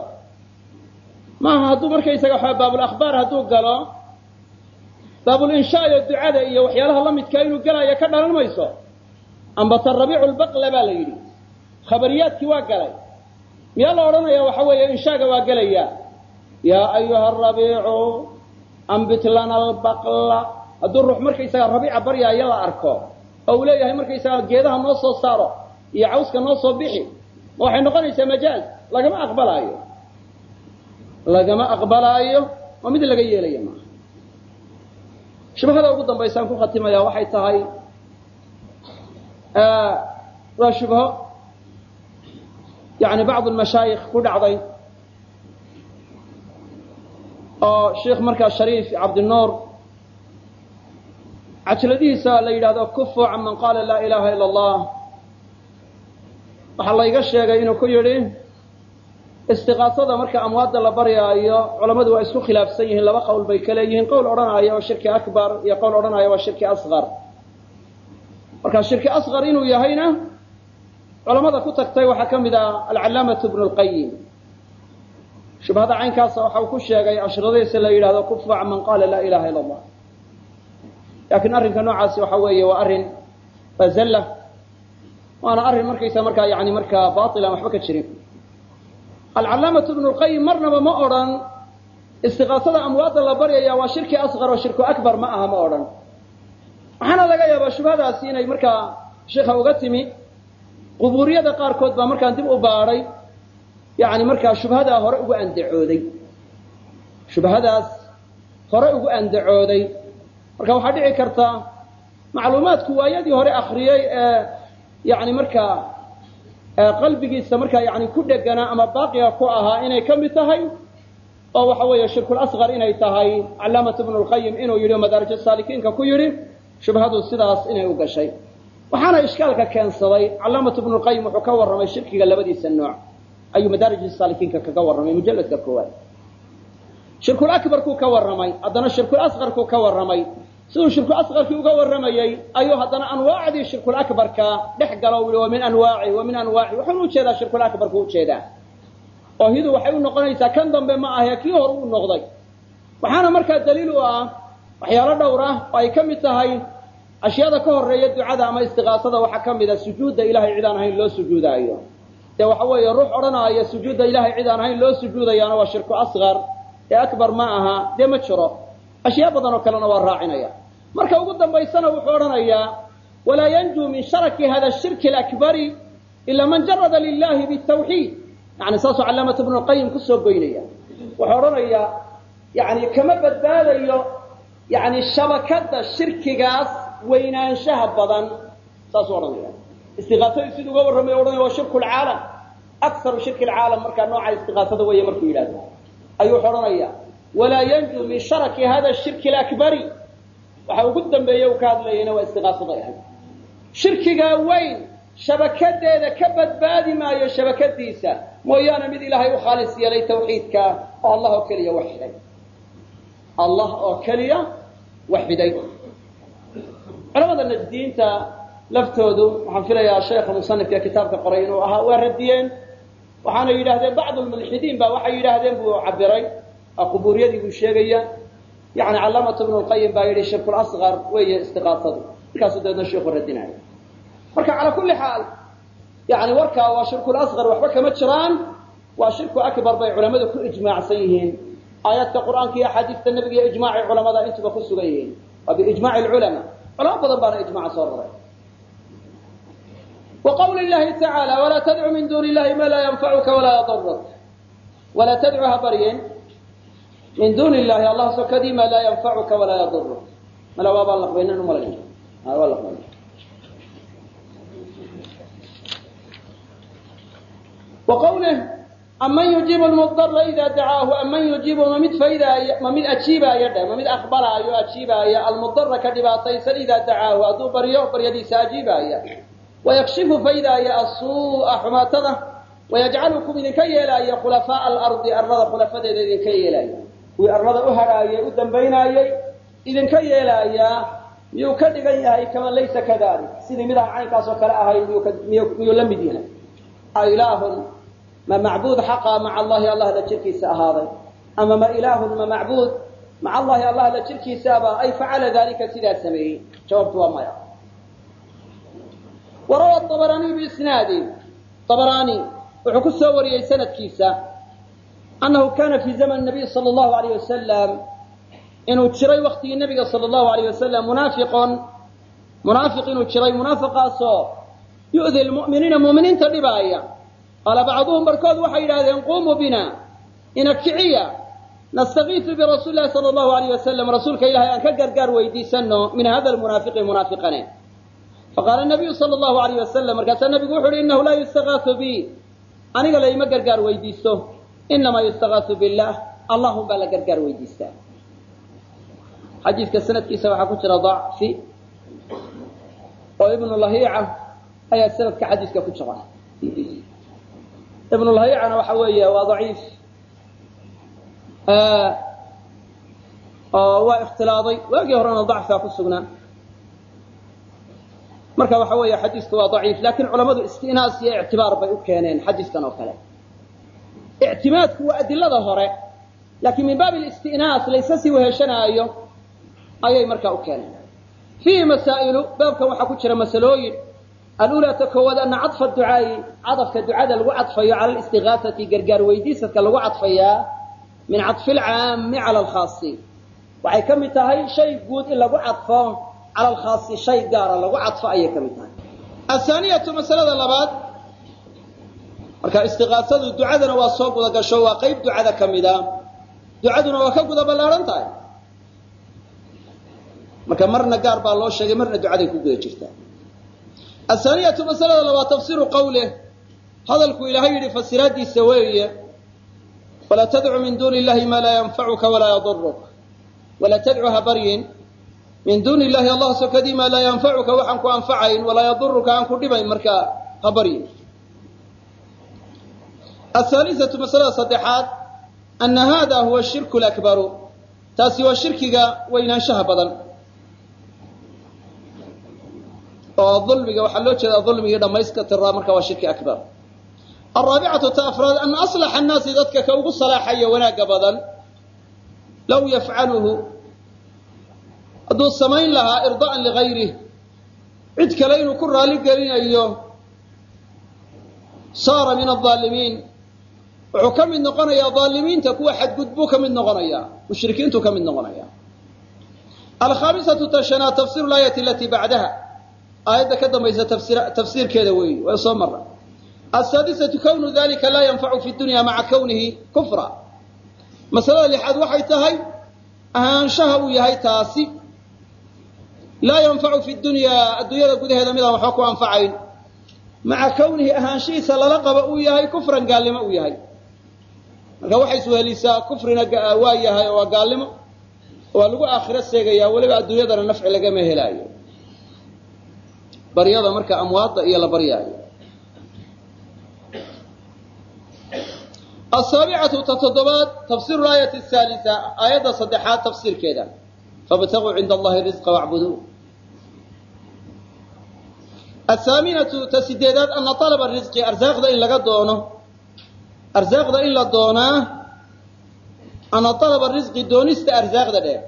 Maaha hadduu markaysaga waxa baabulakhbaar hadduu galo baabulinshaa iyo ducada iyo waxyaalaha la midkaa inuu gelayo ka dhalan mayso. Ambata rabiicu lbaqla baa la yidhi. Khabariyaadkii waa galay. Miyaa la odhanaya waxa weeye inshaaga waa gelaya yaa ayuha rabiicu ambit lana albaqla. Hadduu ruux markaysaga rabiica baryaayo la arko oo uu leeyahay markaysaga geedaha noo soo saaro iyo cawska noo soo bixi ma waxay noqonaysaa majaaz. Lagama aqbalaayo. Lagama aqbalaayo oo mid laga yeelaya maaha shubhada ugu dambaysaan ku khatimaya waxay tahay waa shubho yani bacd mashaayikh ku dhacday oo sheikh markaa shariif cabdinuur cajladihiisa la yidhahdo kufu can man qaala laa ilaha ila allah waxaa layga sheegay inuu ku yidhi istiqaasada marka amwaadda la baryaayo culammadu waa isku khilaafsan yihiin. Laba qowl bay ka qowl odhanaya waa shirki akbar iyo qowl odhanaya waa shirki asqar marka shirki asqar inuu yahayna culamada ku tagtay waxaa ka mid ah alcallaamatu bnu lqayim shubhada caynkaasa waxa uu ku sheegay ashradiisa la yidhahdo can man qaala laa ilaha ila allah laakiin arrinka noocaasi waxa weeye waa arrin bazalla waana arrin markaysa markaa yani markaa bail waxba ka jirin. Alcallaamatu bnu lqayim marnaba ma odhan istiqaasada amwaadda la baryaya waa shirki asqar oo shirku akbar ma aha ma odhan. Waxaana laga yaabaa shubhadaasi inay markaa sheikha uga timi qubuuriyada qaarkood baa markaan dib u baadhay yani markaa shubhadaa hore ugu andacooday. Shubhadaas hore ugu andacooday. Marka waxaa dhici karta macluumaadku waayadii hore akriyey ee yani markaa qalbigiisa markaa yani ku dheganaa ama baaqiga ku ahaa inay ka mid tahay oo waxa weeye shirkul inay tahay calaamatu bnu lqayim inuu yidhi madaarij saalikiinka ku yidhi shubhadu sidaas inay u gashay. Waxaana ishkaalka keensaday calaamatu bnu lqayim wuxuu ka warramay shirkiga labadiisa nooc. Ayuu madaarij saalikiinka kaga warramay mujalladka koowaad. Shirkul ka warramay haddana shirkul ka warramay siduu shirku asqarkii uga warramayey ayuu haddana anwaacdii shirkul akbarka dhex galo yihi wa min anwaaci wa anwaaci. Wuxuuna u jeedaa shirkul akbarku u jeedaa oo hidu waxay u noqonaysaa kan dambe ma ahee kii hore u noqday. Waxaana markaa daliil u ah waxyaalo dhowr ah oo ay ka mid tahay ashyaada ka horreeya ducada ama istiqaasada. Waxaa ka mid a sujuudda ilahay cid aan ahayn loo sujuudaayo. Dee waxa weeye ruux odhanaya sujuudda ilahay cid ahayn loo sujuudayaana waa shirku asqar. Ee akbar ma aha dee ma jiro ashyaa badan oo kalena waa raacinaya. Marka ugu dambaysana wuxuu odhanayaa walaa yanjuu min sharaki hada shirki alakbari ila man jarada lilahi bitawxiid. Yani saasuu calaamatu bnu lqayim ku soo goynaya. Wuxuu odhanayaa yani kama badbaadayo yani shabakada shirkigaas weynaanshaha badan. Saasuu odhanaya istiqaasadii siduu uga warramay odhanaya waa shirku lcaalam akharu shirki lcaalam markaa nooca istiqaasada weeye markuu yidhahdo ayuu wuxuu odhanaya walaa yanjuu min sharaki hada shirki alakbari. Waxa ugu dambeeye uu ka hadlayayna waa istiqaasaday ahayd. Shirkigaa weyn shabakadeeda ka badbaadi maayo shabakadiisa mooyaane mid ilaahay u khaalis yeelay tawxiidka oo allah oo keliya waxiday allah oo keliya waxiday culamada najdiyiinta laftoodu waxaan filayaa sheekha musanifka kitaabka qoray inuu ahaa waa radiyeen. Waxaana yidhahdeen bacdu lmulxidiin ba waxay yidhaahdeen buu cabiray qubuuriyadii buu sheegaya yani calaamatu bnu lqayim baa yidhi shirkul asqar weeye istiqaasadu. Markaasuu dabeedna sheikhu radinaya marka calaa kulli xaal yani warkaa waa shirkul asqar waxba kama jiraan waa shirku akbar bay culamadu ku ijmaacsan yihiin. Aayaadka qur'aanka iyo axaadiista nebiga iyo ijmaacii culamada intuba ku sugan yihiin. Waa biijmaci lculama culamo badan baana ijmaca soo raray wa qawli tacaala walaa tadcu min duuni illahi ma laa yanfacuka walaa yaduruk walaa tadcu ha baryen min duuni illahi allah sokadii maa laa yanfacuka walaa yaduruk mala waabaan laqbaynan umalay waa laqbayna wa qawlih aman yujiibu lmudara ida dacaahu aman yujiibu ma mid faydaaya ma mid ajiibaaya dheh ma aqbalaayo ajiibaaya almudara ka dhibaataysan idaa dacaahu hadduu baryo baryadiisa ajiibaaya wayakshifu faydaaya asuu'a xumaatada wayajcalukum idinka yeelaayo khulafaaءa alardi arlada khulafadeeda idinka yeelaayo kuwii arlada u hadhaayay u dambaynaayey idinka yeelaayaa miyuu ka dhigan yahay kaman laysa kadalik. Sidii mid aan caynkaas oo kale ahayn miyuu la mid yahay. A ma macbuud xaqa maca allahi allah la jirkiisa ahaaday. Ama ma ilaahun ma macbuud maca allahi allah la jirkiisaaba ay facala dalika sidaa sameeyey? Jawaabtu waa maya. Warawa abaraniy biisnaadi abaraani wuxuu ku soo wariyey sanadkiisa annahu kana fi zaman nabiy sala allahu alayh wasalam inuu jiray waktigii nabiga sala allahu alayh wasalam munaafiqon munaafiq inuu jiray munaafiqaasoo yu'di lmu'miniina mu'miniinta dhibaaya qaala bacduhum barkood waxay yidhahdeen qumuu bina ina kiciya nastakiisu birasuuli lahi sala allahu alayh wasalam rasuulka ilahay aan ka gargaar weydiisano min hada lmunaafiqi munaafiqane faqaala nabiyu sala allahu alayh wasalam markaasaa nabigu wuxu uhi innahu laa yustagaasu bi aniga layma gargaar weydiisto inamaa yustagaasu billah allahum baa la gargaar weydiistaa xadiidka sanadkiisa waxaa ku jira dacfi oo ibnu lahiica ayaa sanadka xadiiska ku jira ibnu lahiicana waxa weeye waa daciif oo waa ikhtilaaday waagii horena dacfaa ku sugnaa marka waxa weeye xadiisku waa daciif laakiin culamadu istinaas iyo ictibaar bay u keeneen xadiiskan oo kale ictimaadku waa adilada hore. laakiin min baabi listinaas laysa sii weheshanaayo ayay markaa u keeneen fiihi masaa'ilu baabkan waxaa ku jira masalooyin alulaa ta koowaad ana cadfa ducaa'i cadafka ducada lagu cadfayo cala listigaasati gargaar weydiisadka lagu cadfayaa min cadfi lcaami cala alkhaasi waxay ka mid tahay shay guud in lagu cadfo cala alkhaasi shay gaara lagu cadfo ayay ka mid tahay athaaniyatu masalada labaad marka istigaasadu ducadana waa soo guda gasho waa qeyb ducada ka mida. Ducaduna waa ka guda ballaaran tahay marka marna gaar baa loo sheegay marna ducaday ku guda jirtaa. Athaaniyatu masalada labaad tafsiru qawleh hadalku ilaahay yidhi fasiraadiisa weeye walaa tadcu min duuni illahi maa laa yanfacuka walaa yaduruk walaa tadcu ha baryin. Min duuni illahi allah sokadii maa laa yanfacuka waxaan ku anfacayn. Walaa yaduruka aan ku dhibayn. Markaa ha baryin athaalisatu masalada saddexaad ana hada huwa shirku lakbaru taasi waa shirkiga weynaanshaha badan oo dulmiga waxaa loo jeedaa dulmigii dhamayska tiraa marka waa shirki akbar alraabicatu ta afraad ana aslaxa annaasi dadka ka ugu salaaxaya wanaagga badan law yafcaluhu hadduu samayn lahaa irdaan ligayrih cid kale inuu ku raali saara min aaalimiin wuxuu ka mid noqonayaa aalimiinta kuwa xadgudbuu ka mid noqonaya mushrikiintuu ka mid noqonaya alkhaamisatu tashanaad tafsiru laayati alatii bacdaha aayadda ka dambaysa tafsiirkeeda weeyi way soo mara asaadisatu kownu dalika laa yanfacu fi dunya maca kownihi kufra. Masalada lixaad waxay tahay ahaanshaha uu yahay taasi laa yanfacu fi dunyaa adduunyada gudaheeda midaan waxba ku anfacayn. Maca kownihi ahaanshihiisa lala qaba uu yahay kufran gaalnimo uu yahay marka waxay iswehelisaa kufrina waa yahay oo waa gaalnimo waa lagu aakhiro seegayaa weliba adduunyadana nafci lagama helaayo baryada marka amwaadda iyo la baryaayo. Asaabicatu ta toddobaad tafsiru aayati haalisa aayadda saddexaad tafsiirkeeda. Fabtaguu cinda allahi risqa wacbuduu athaaminatu ta sideedaad ana alaba risqi arsaaqda in laga doono arsaaqda in la doonaa ana alaba risqi doonista arsaaqda dheh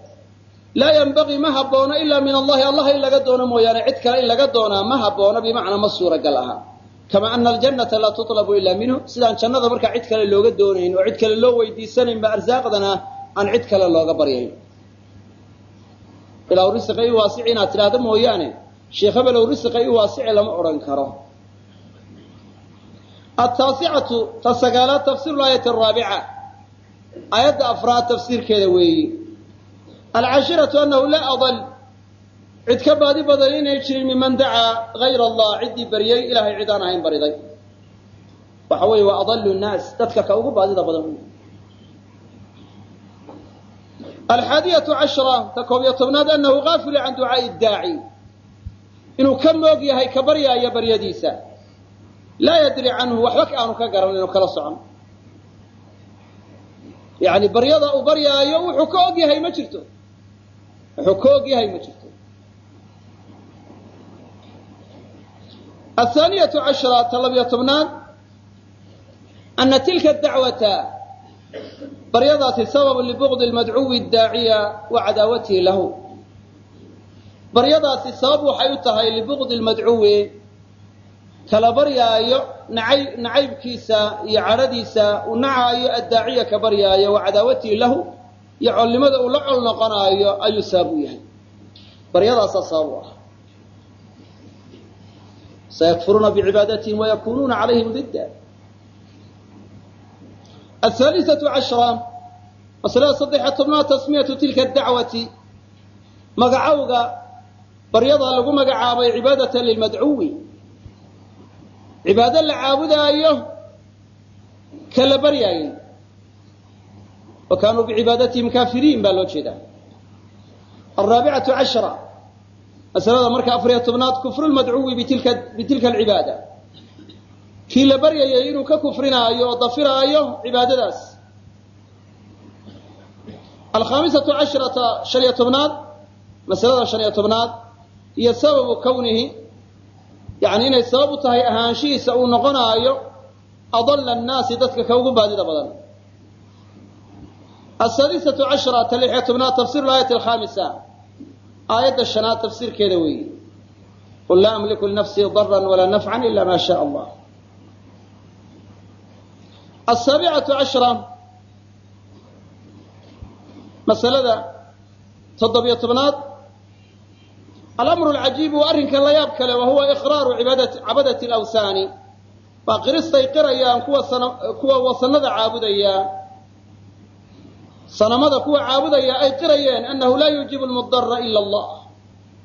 laa yanbagii ma haboono ilaa min allahi. Allah in laga doono mooyaane cid kale in laga doonaa ma haboono bimacnaa ma suuragal aha. Kama ana aljannata laa tutlabu ilaa minhu. Sidaan jannada markaa cid kale looga doonayn oo cid kale loo weydiisanaynba arsaaqdana aan cid kale looga baryayn. Ilaa risiqa i waasici inaad tidhaahdo mooyaane sheekh risiqa i waasici lama odhan karo ataasicatu ta sagaalaad tafsiru aayati araabica aayadda afraad tafsiirkeeda weeyi. Alcashiratu anahu laa adal cid ka baadi badan inay jirin miman dacaa hayr allah ciddii baryey ilahay cid aan ahayn bariday. Waxa weeye waa adalu nnaas dadka ka ugu baadida badan. Alxaadiyatu cashra ta koob iyo tobnaad anahu gaafilu can ducaai daaci. Inuu ka moog yahay ka baryaaya baryadiisa laa yadri canhu waxba aanu ka garanin oo kala socon. Yani baryada uu baryaayo wuxuu ka og yahay ma jirto. Wuxuu ka og yahay ma jirto. Athaaniyatu cashra ta tobnaad. Ana tilka dacwata baryadaasi sababu libugdi lmadcuwi daaciya wa cadaawatihi lahu. Baryadaasi sabab waxay u tahay libugdi lmadcuwi kala baryaayo nacay nacaybkiisa iyo cadhadiisa uu nacaayo addaaciya ka baryaayo wa cadaawatihi lahu iyo colnimada uu la col noqonaayo ayuu sabab u yahay. Baryadaasaa sabab u ah. Sayakfuruuna bicibaadatihm wayakunuuna calayhim didda ahaalisatu cashra masalada saddexa tobnaad tasmiyatu tilka dacwati. Magacowga baryada lagu magacaabay cibaadatan lilmadcuwi cibaado la caabudaayo ka la baryaayey wa kaanuu bicibaadatihm kaafiriin baa loo jeedaa. Alraabicatu cashra masalada marka afariyo tobnaad kufru lmadcuwi bitilka alcibaada. Kii la baryayay inuu ka kufrinaayo oo dafiraayo cibaadadaas. Alkhaamisatu cashrata shan iyo tobnaad masalada shan iyo tobnaad iyo sababu kawnihi yani inay sabab u tahay ahaanshihiisa uu noqonaayo adalla annaasi dadka ka ugu baadida badan. Asaadisatu cashra ta lixiyo tobnaad tafsir aayati alkhaamisa. Aayadda shanaad tafsiirkeeda weeyi qul laa amliku linafsii daran walaa nafcan ila ma sha allah. Asaabicatu cashra. Masalada toddobiyo tobnaad alamru alcajiibu waa arrinka la yaab kale wa huwa cabadati alawhaani waa qiristay qirayaan kuwa wasanada caabudaya sanamada kuwa caabudaya ay qirayeen annahu laa yuujibu lmudara ila allah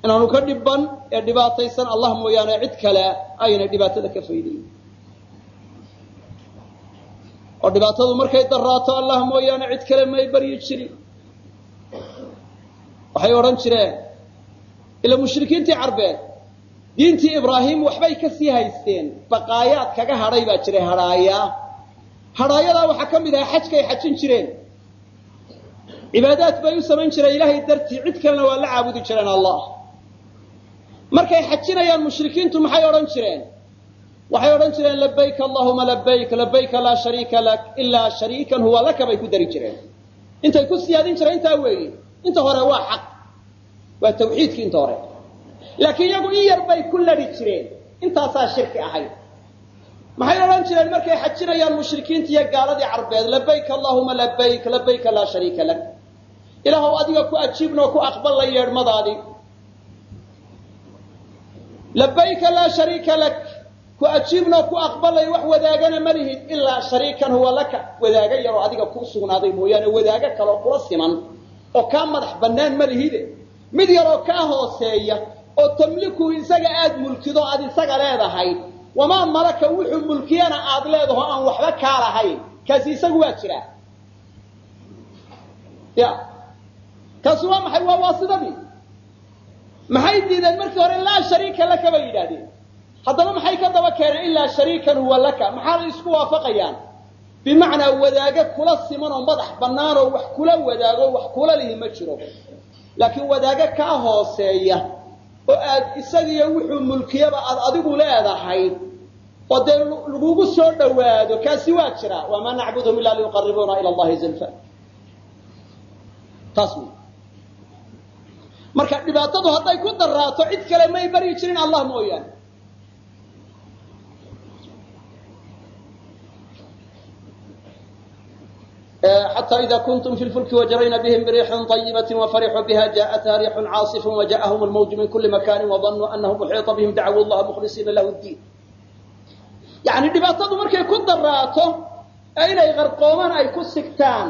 inaanu ka dhiban ee dhibaataysan allah mooyaane cid kale aynay dhibaatada ka faydayn oo dhibaatadu markay daraato allah mooyaane cid kale may baryi jirin waxay odhan jireen ila mushrikiintii carbeed diintii ibraahim waxbay ka sii haysteen. Baqaayaad kaga hadhay baa jiray hadhaaya. Hadhaayadaa waxaa ka mid ahaa xajkay xajin jireen. Cibaadaad bay u samayn jireen ilaahay dartii cid kalena waa la caabudi jireen allah. Markay xajinayaan mushrikiintu maxay odhan jireen? Waxay odhan jireen labayk allahuma labayk labayka laa shariika lak ilaa shariikan huwa laka bay ku dari jireen. Intay ku siyaadin jireen intaa weeye. Inta hore waa xaq waa tawxiidkii inta hore. Laakiin iyagu in yar bay ku ladhi jireen. Intaasaa shirki ahayd maxay odhan jireen markay xajinayaan mushrikiinta iyo gaaladii carbeed labayk allahuma labayk labayka laa shariika lak. Ilaahow adiga ku ajiibnoo ku aqballa yeedhmadaadii labayka laa shariika lak. Ku ajiibnoo ku aqbalay wax wadaagana ma lihid ilaa shariikan huwa laka. Wadaago yaroo adiga ku sugnaaday mooyaane wadaago kaloo kula siman oo kaa madax bannaan ma lihide mid yaroo kaa hooseeya oo tamliku isaga aad mulkido aad isaga leedahay wamaa malaka wuxuu mulkiyana aad leedaho aan waxba kaa lahayn. Kaasi isagu waa jiraa ya. Kaasi waa maxay? Waa waasidadii. Maxay diideen? Markii hore laa shariika laka bay yidhaahdeen. Haddana maxay ka daba keeneen? Ilaa shariikan huwa laka. Maxaa la isku waafaqayaan. Bimacnaa wadaago kula siman oo madax bannaan oo wax kula wadaago wax kula lihi ma jiro laakiin wadaago kaa hooseeya oo aad isagiyo wuxuu mulkiyaba aad adigu leedahay oo dee lagugu soo dhowaado kaasi waa jira. Wamaa nacbudhum ila liyuqaribuuna ila allahi zulfa. Taas wey marka dhibaatadu hadday ku daraato cid kale may baryi jirin allah mooyaane xatى إida kuntum fi lfulki wajarayna bihim biriixin طayibaةi wafarixuu biha jaءatha riixun caasif wajaءahum اlmawju min kuli makani wadanuu anahum uxiiطa bihim dacwuu llaha mkhlisiina lahu اdiin yani dhibaatadu markay ku daraato ee inay qarqoomaan ay ku sigtaan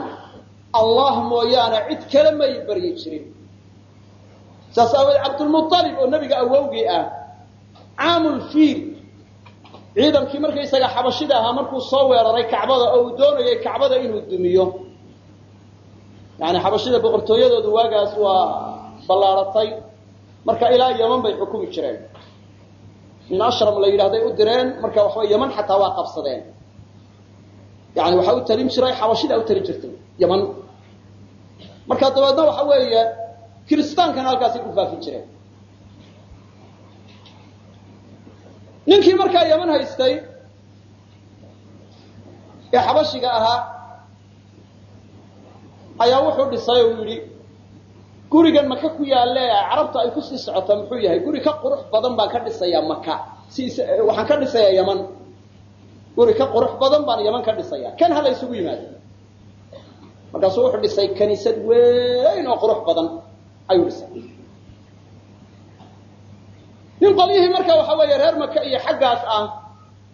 allah mooyaane cid kale may baryi jirin saas aaweed cabdulmuطalib oo nebiga awowgii ah caamulfiil ciidankii markaysaga xabashida ahaa markuu soo weeraray kacbada oo uu doonayay kacbada inuu dumiyo. Yani xabashida boqortooyadoodu waagaas waa ballaaratay marka ilaa yaman bay xukumi jireen. Nin ashram la yidhahday u direen. Marka waxawa yaman xataa waa qabsadeen. Yani waxaa u talin jiray xabashida u talin jirtay yaman marka dabeedna waxa weeye kiristaankana halkaasay ku faafin jireen ninkii markaa yaman haystay ee xabashiga ahaa ayaa wuxuu dhisay oo yidhi gurigan maka ku yaalle carabta ay ku sii socotaa muxuu yahay? Guri ka qurux badan baan ka dhisayaa maka. Waxaan ka dhisayaa yaman guri ka qurux badan baan yaman ka dhisaya. Kan hala isugu yimaado. Markaasuu wuxuu dhisay kaniisad weyn oo qurux badan ayuu dhisay nin qolyihii marka waxa weeye reer maka iyo xaggaas ah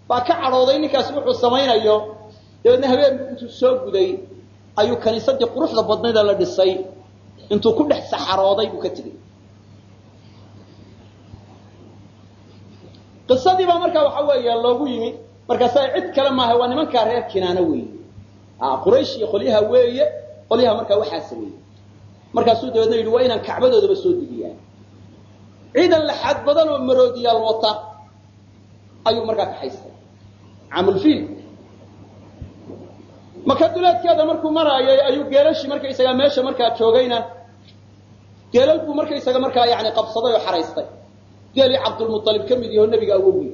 baa ka cadhooday ninkaasi wuxuu samaynayo. Dabeedna habeen intuu soo guday ayuu kaniisadii quruxda badnayda la dhisay. Intuu ku dhex saxarooday buu ka tegey. Qisadii baa marka waxa weeye loogu yimi markaasa cid kale maaha waa nimankaa reer kinaana weeye. Quraysh iyo qolyaha weeye qolyaha markaa waxaa sameeyey. Markaasuu dabeedna yidhi waa inaan kacbadoodaba soo degiyaa ciidan laxaad badan oo maroodiyaal wata ayuu markaa kaxaystay camulfiil maka duleedkeeda markuu maraayay ayuu geelashii markaysagaa meesha markaa joogayna. Geelal buu markaysaga markaa yani qabsaday oo xaraystay. Geelii cabdulmualib ka mid yaho nebiga awowgii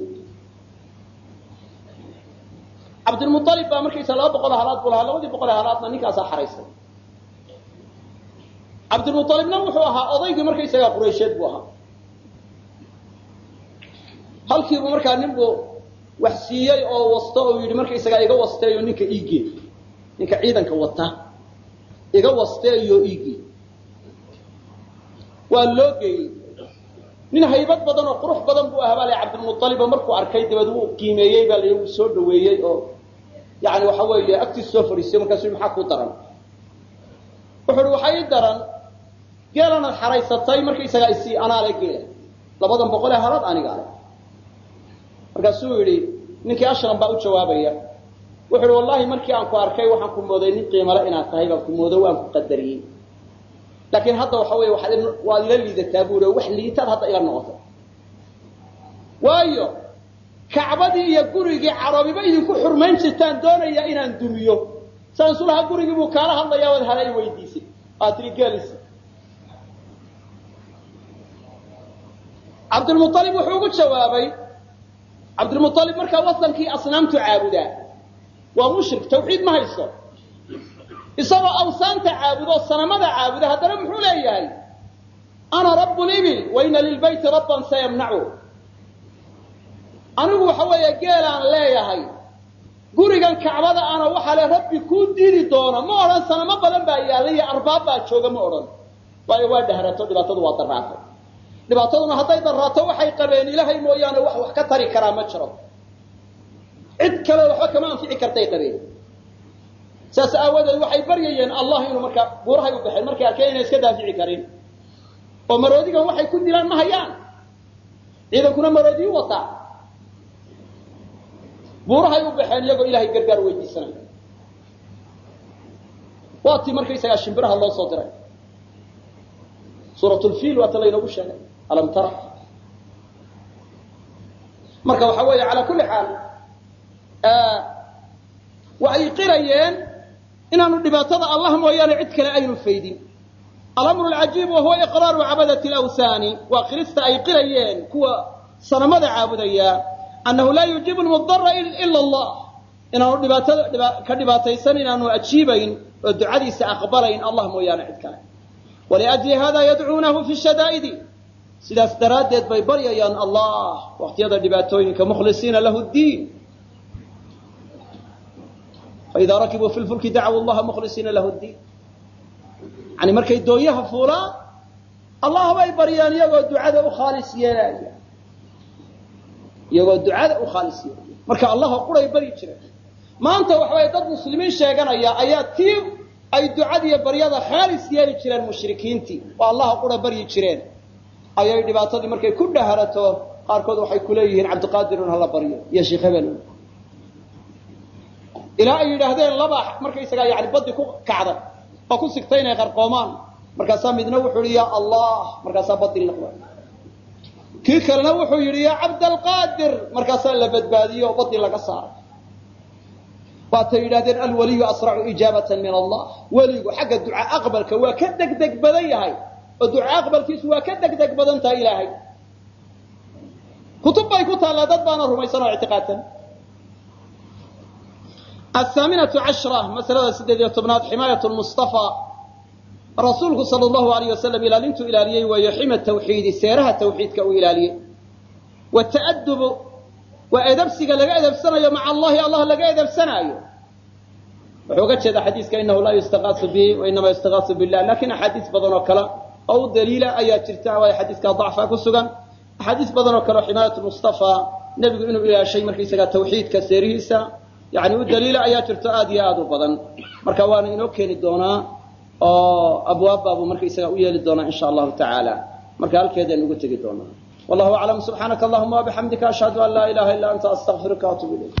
cabdilmualib baa markaysaa laba boqol halaad buu lahaa labadii boqol halaadna ninkaasaa xaraystay. Cabdilmualibna wuxuu ahaa odaygii markaysagaa quraysheed buu ahaa halkiibuu markaa nin buu wax siiyey oo wasto oo yidhi markaysagaa iga wasteeyo ninka iigee ninka ciidanka wata iga wasteeyo iigee waa loo geeyey. Nin haybad badan oo qurux badan buu ahaa baa la cabdilmualibo markuu arkay dabeed wuu qiimeeyey baa la wuu soo dhaweeyey oo yani waxa weeye agtiis soo fadhiisay markaasu maxaa kuu daran? Wuxu uhi waxaa ii daran geelanaad xaraysatay markaysagaa isii anaale geela. Labadan boqolee halaad aniga ale markaasuu yidhi ninkii ashram baa u jawaabaya. Wuxu uhi wallahi markii aan ku arkay waxaan ku mooday nin qiimale inaad tahay baan ku moodo waan ku qadariyey. Laakiin hadda waxa wey waad ila liidataa buuri wax liitaad hadda ila noqotay waayo kacbadii iyo gurigii carabiba idinku xurmayn jirtaan doonaya inaan dumiyo. Saan gurigii buu kaala hadlayaa waad hala i weydiisay. Aad tiri gelis cabdilmualib wuxuu ugu jawaabay cabdilmualib markaa wasankii asnaamtu caabudaa. Waa mushrik tawxiid ma haysto isagoo awsaanta caabudo sanamada caabuda haddana muxuu leeyahay? Ana rabu libil wa ina lilbayti rabban sayamnacu. Anigu waxa weeye geelaan leeyahay. Gurigan kacbada ana waxaa le rabbi kuu diidi doona ma odhan sanamo badan baa yaalla iyo arbaab baa jooga ma odhan. Waayo waa dhahrato dhibaatadu waa daraato dhibaataduna hadday daraato waxay qabeen ilaahay mooyaane wax wax ka tari karaa ma jiro. Cid kale waxba kama anfici kartay qabeen saas aawadeed waxay baryayeen allah inuu markaa buurahay u baxeen markay arkeen inay iska daafici karin oo maroodigan waxay ku dilaan ma hayaan. Ciidankuna maroodiyu wataa. Buurahay u baxeen iyagoo ilaahay gargaar weydiisanaya waa tii markaysagaa shimbiraha loo soo diray. Suurat waata laynoogu sheegay alam tara marka waxa weeye calaa kulli xaal waxay qirayeen inaanu dhibaatada allah mooyaane cid kale aynu faydin. Alamru lcajiib wahuwa iqraaru cabadati lawsaani waa qirista ay qirayeen kuwa sanamada caabudaya annahu laa yujiibu lmudara ila allah. Inaanu dhibaatada ka dhibaataysan inaanu ajiibayn oo ducadiisa aqbalayn allah mooyaane cid kale. Waliajli hada yadcuunahu fi shadaa'idi sidaas daraaddeed bay baryayaan allah waqtiyada dhibaatooyinka mukhlisiina lahu ddiin faida rakibuu fi lfulki dacaw llaha mukhlisiina lahu ddiin yani markay doonyaha fuulaan allah bay baryaan iyagoo ducada u khaalis yeelaya. Iyagoo ducada u khaalis yeelaya. Marka allahoo quray baryi jireen maanta waxa weye dad muslimiin sheeganaya ayaa tii ay ducadiiyo baryada khaalis yeeli jireen mushrikiintii. Oo allaha qura baryi jireen ayay dhibaatadii markay ku dhaharato qaarkood waxay kuleeyihiin cabdiqaadirun hala baryo iyo sheekh hebel. Ilaa ay yidhaahdeen laba markaysagaa yani baddi ku kacday oo ku sigtay inay qarqoomaan. Markaasaa midna wuxu uhi ya allah. Markaasaa baddi liqda kii kalena wuxuu yidhi yaa cabdalqaadir markaasaa la badbaadiyo oo badii laga saaray waatay yidhahdeen alwaliyu asracu ijaabatan min allah. Weligu xagga duca aqbalka waa ka degdeg badan yahay oo duca aqbalkiisu waa ka degdeg badan tahay ilaahay. Kutub bay ku taallaa dad baana rumaysan oo ictiqaadsan. Athaaminatu cashra masalada siddeed iyo tobnaad ximaayat lmustafa. Rasuulku sal allahu alayh wasalam ilaalintuu ilaaliyey weeye xima tawxiidi seeraha tawxiidka uu ilaaliyey. Wata'adubu waa edabsiga laga edabsanayo maca allahi allah laga edabsanaayo. Wuxuu uga jeedaa xadiiska inahu laa yustaqaasu bihi wainama yustaqaasu billah laakiin axaadiis badan oo kale u daliila ayaa jirta waayo xadiiska dacfa ku sugan axaadiis badan oo kale oo ximaayat mustafa nebigu inuu ilaashay markaysaga tawxiidka seerihiisa yani u daliila ayaa jirto aad iyo aad u badan marka waana inoo keeni doonaa oo abwaabbaabuu markaysaga u yeeli doonaa insha allahu tacaala marka halkeedaynu ugu tegi doonaa wallahu aclam subxaanaka allahuma wabixamdika ashhadu an laa ilaha illa anta astaqfiruka waatubu ilayk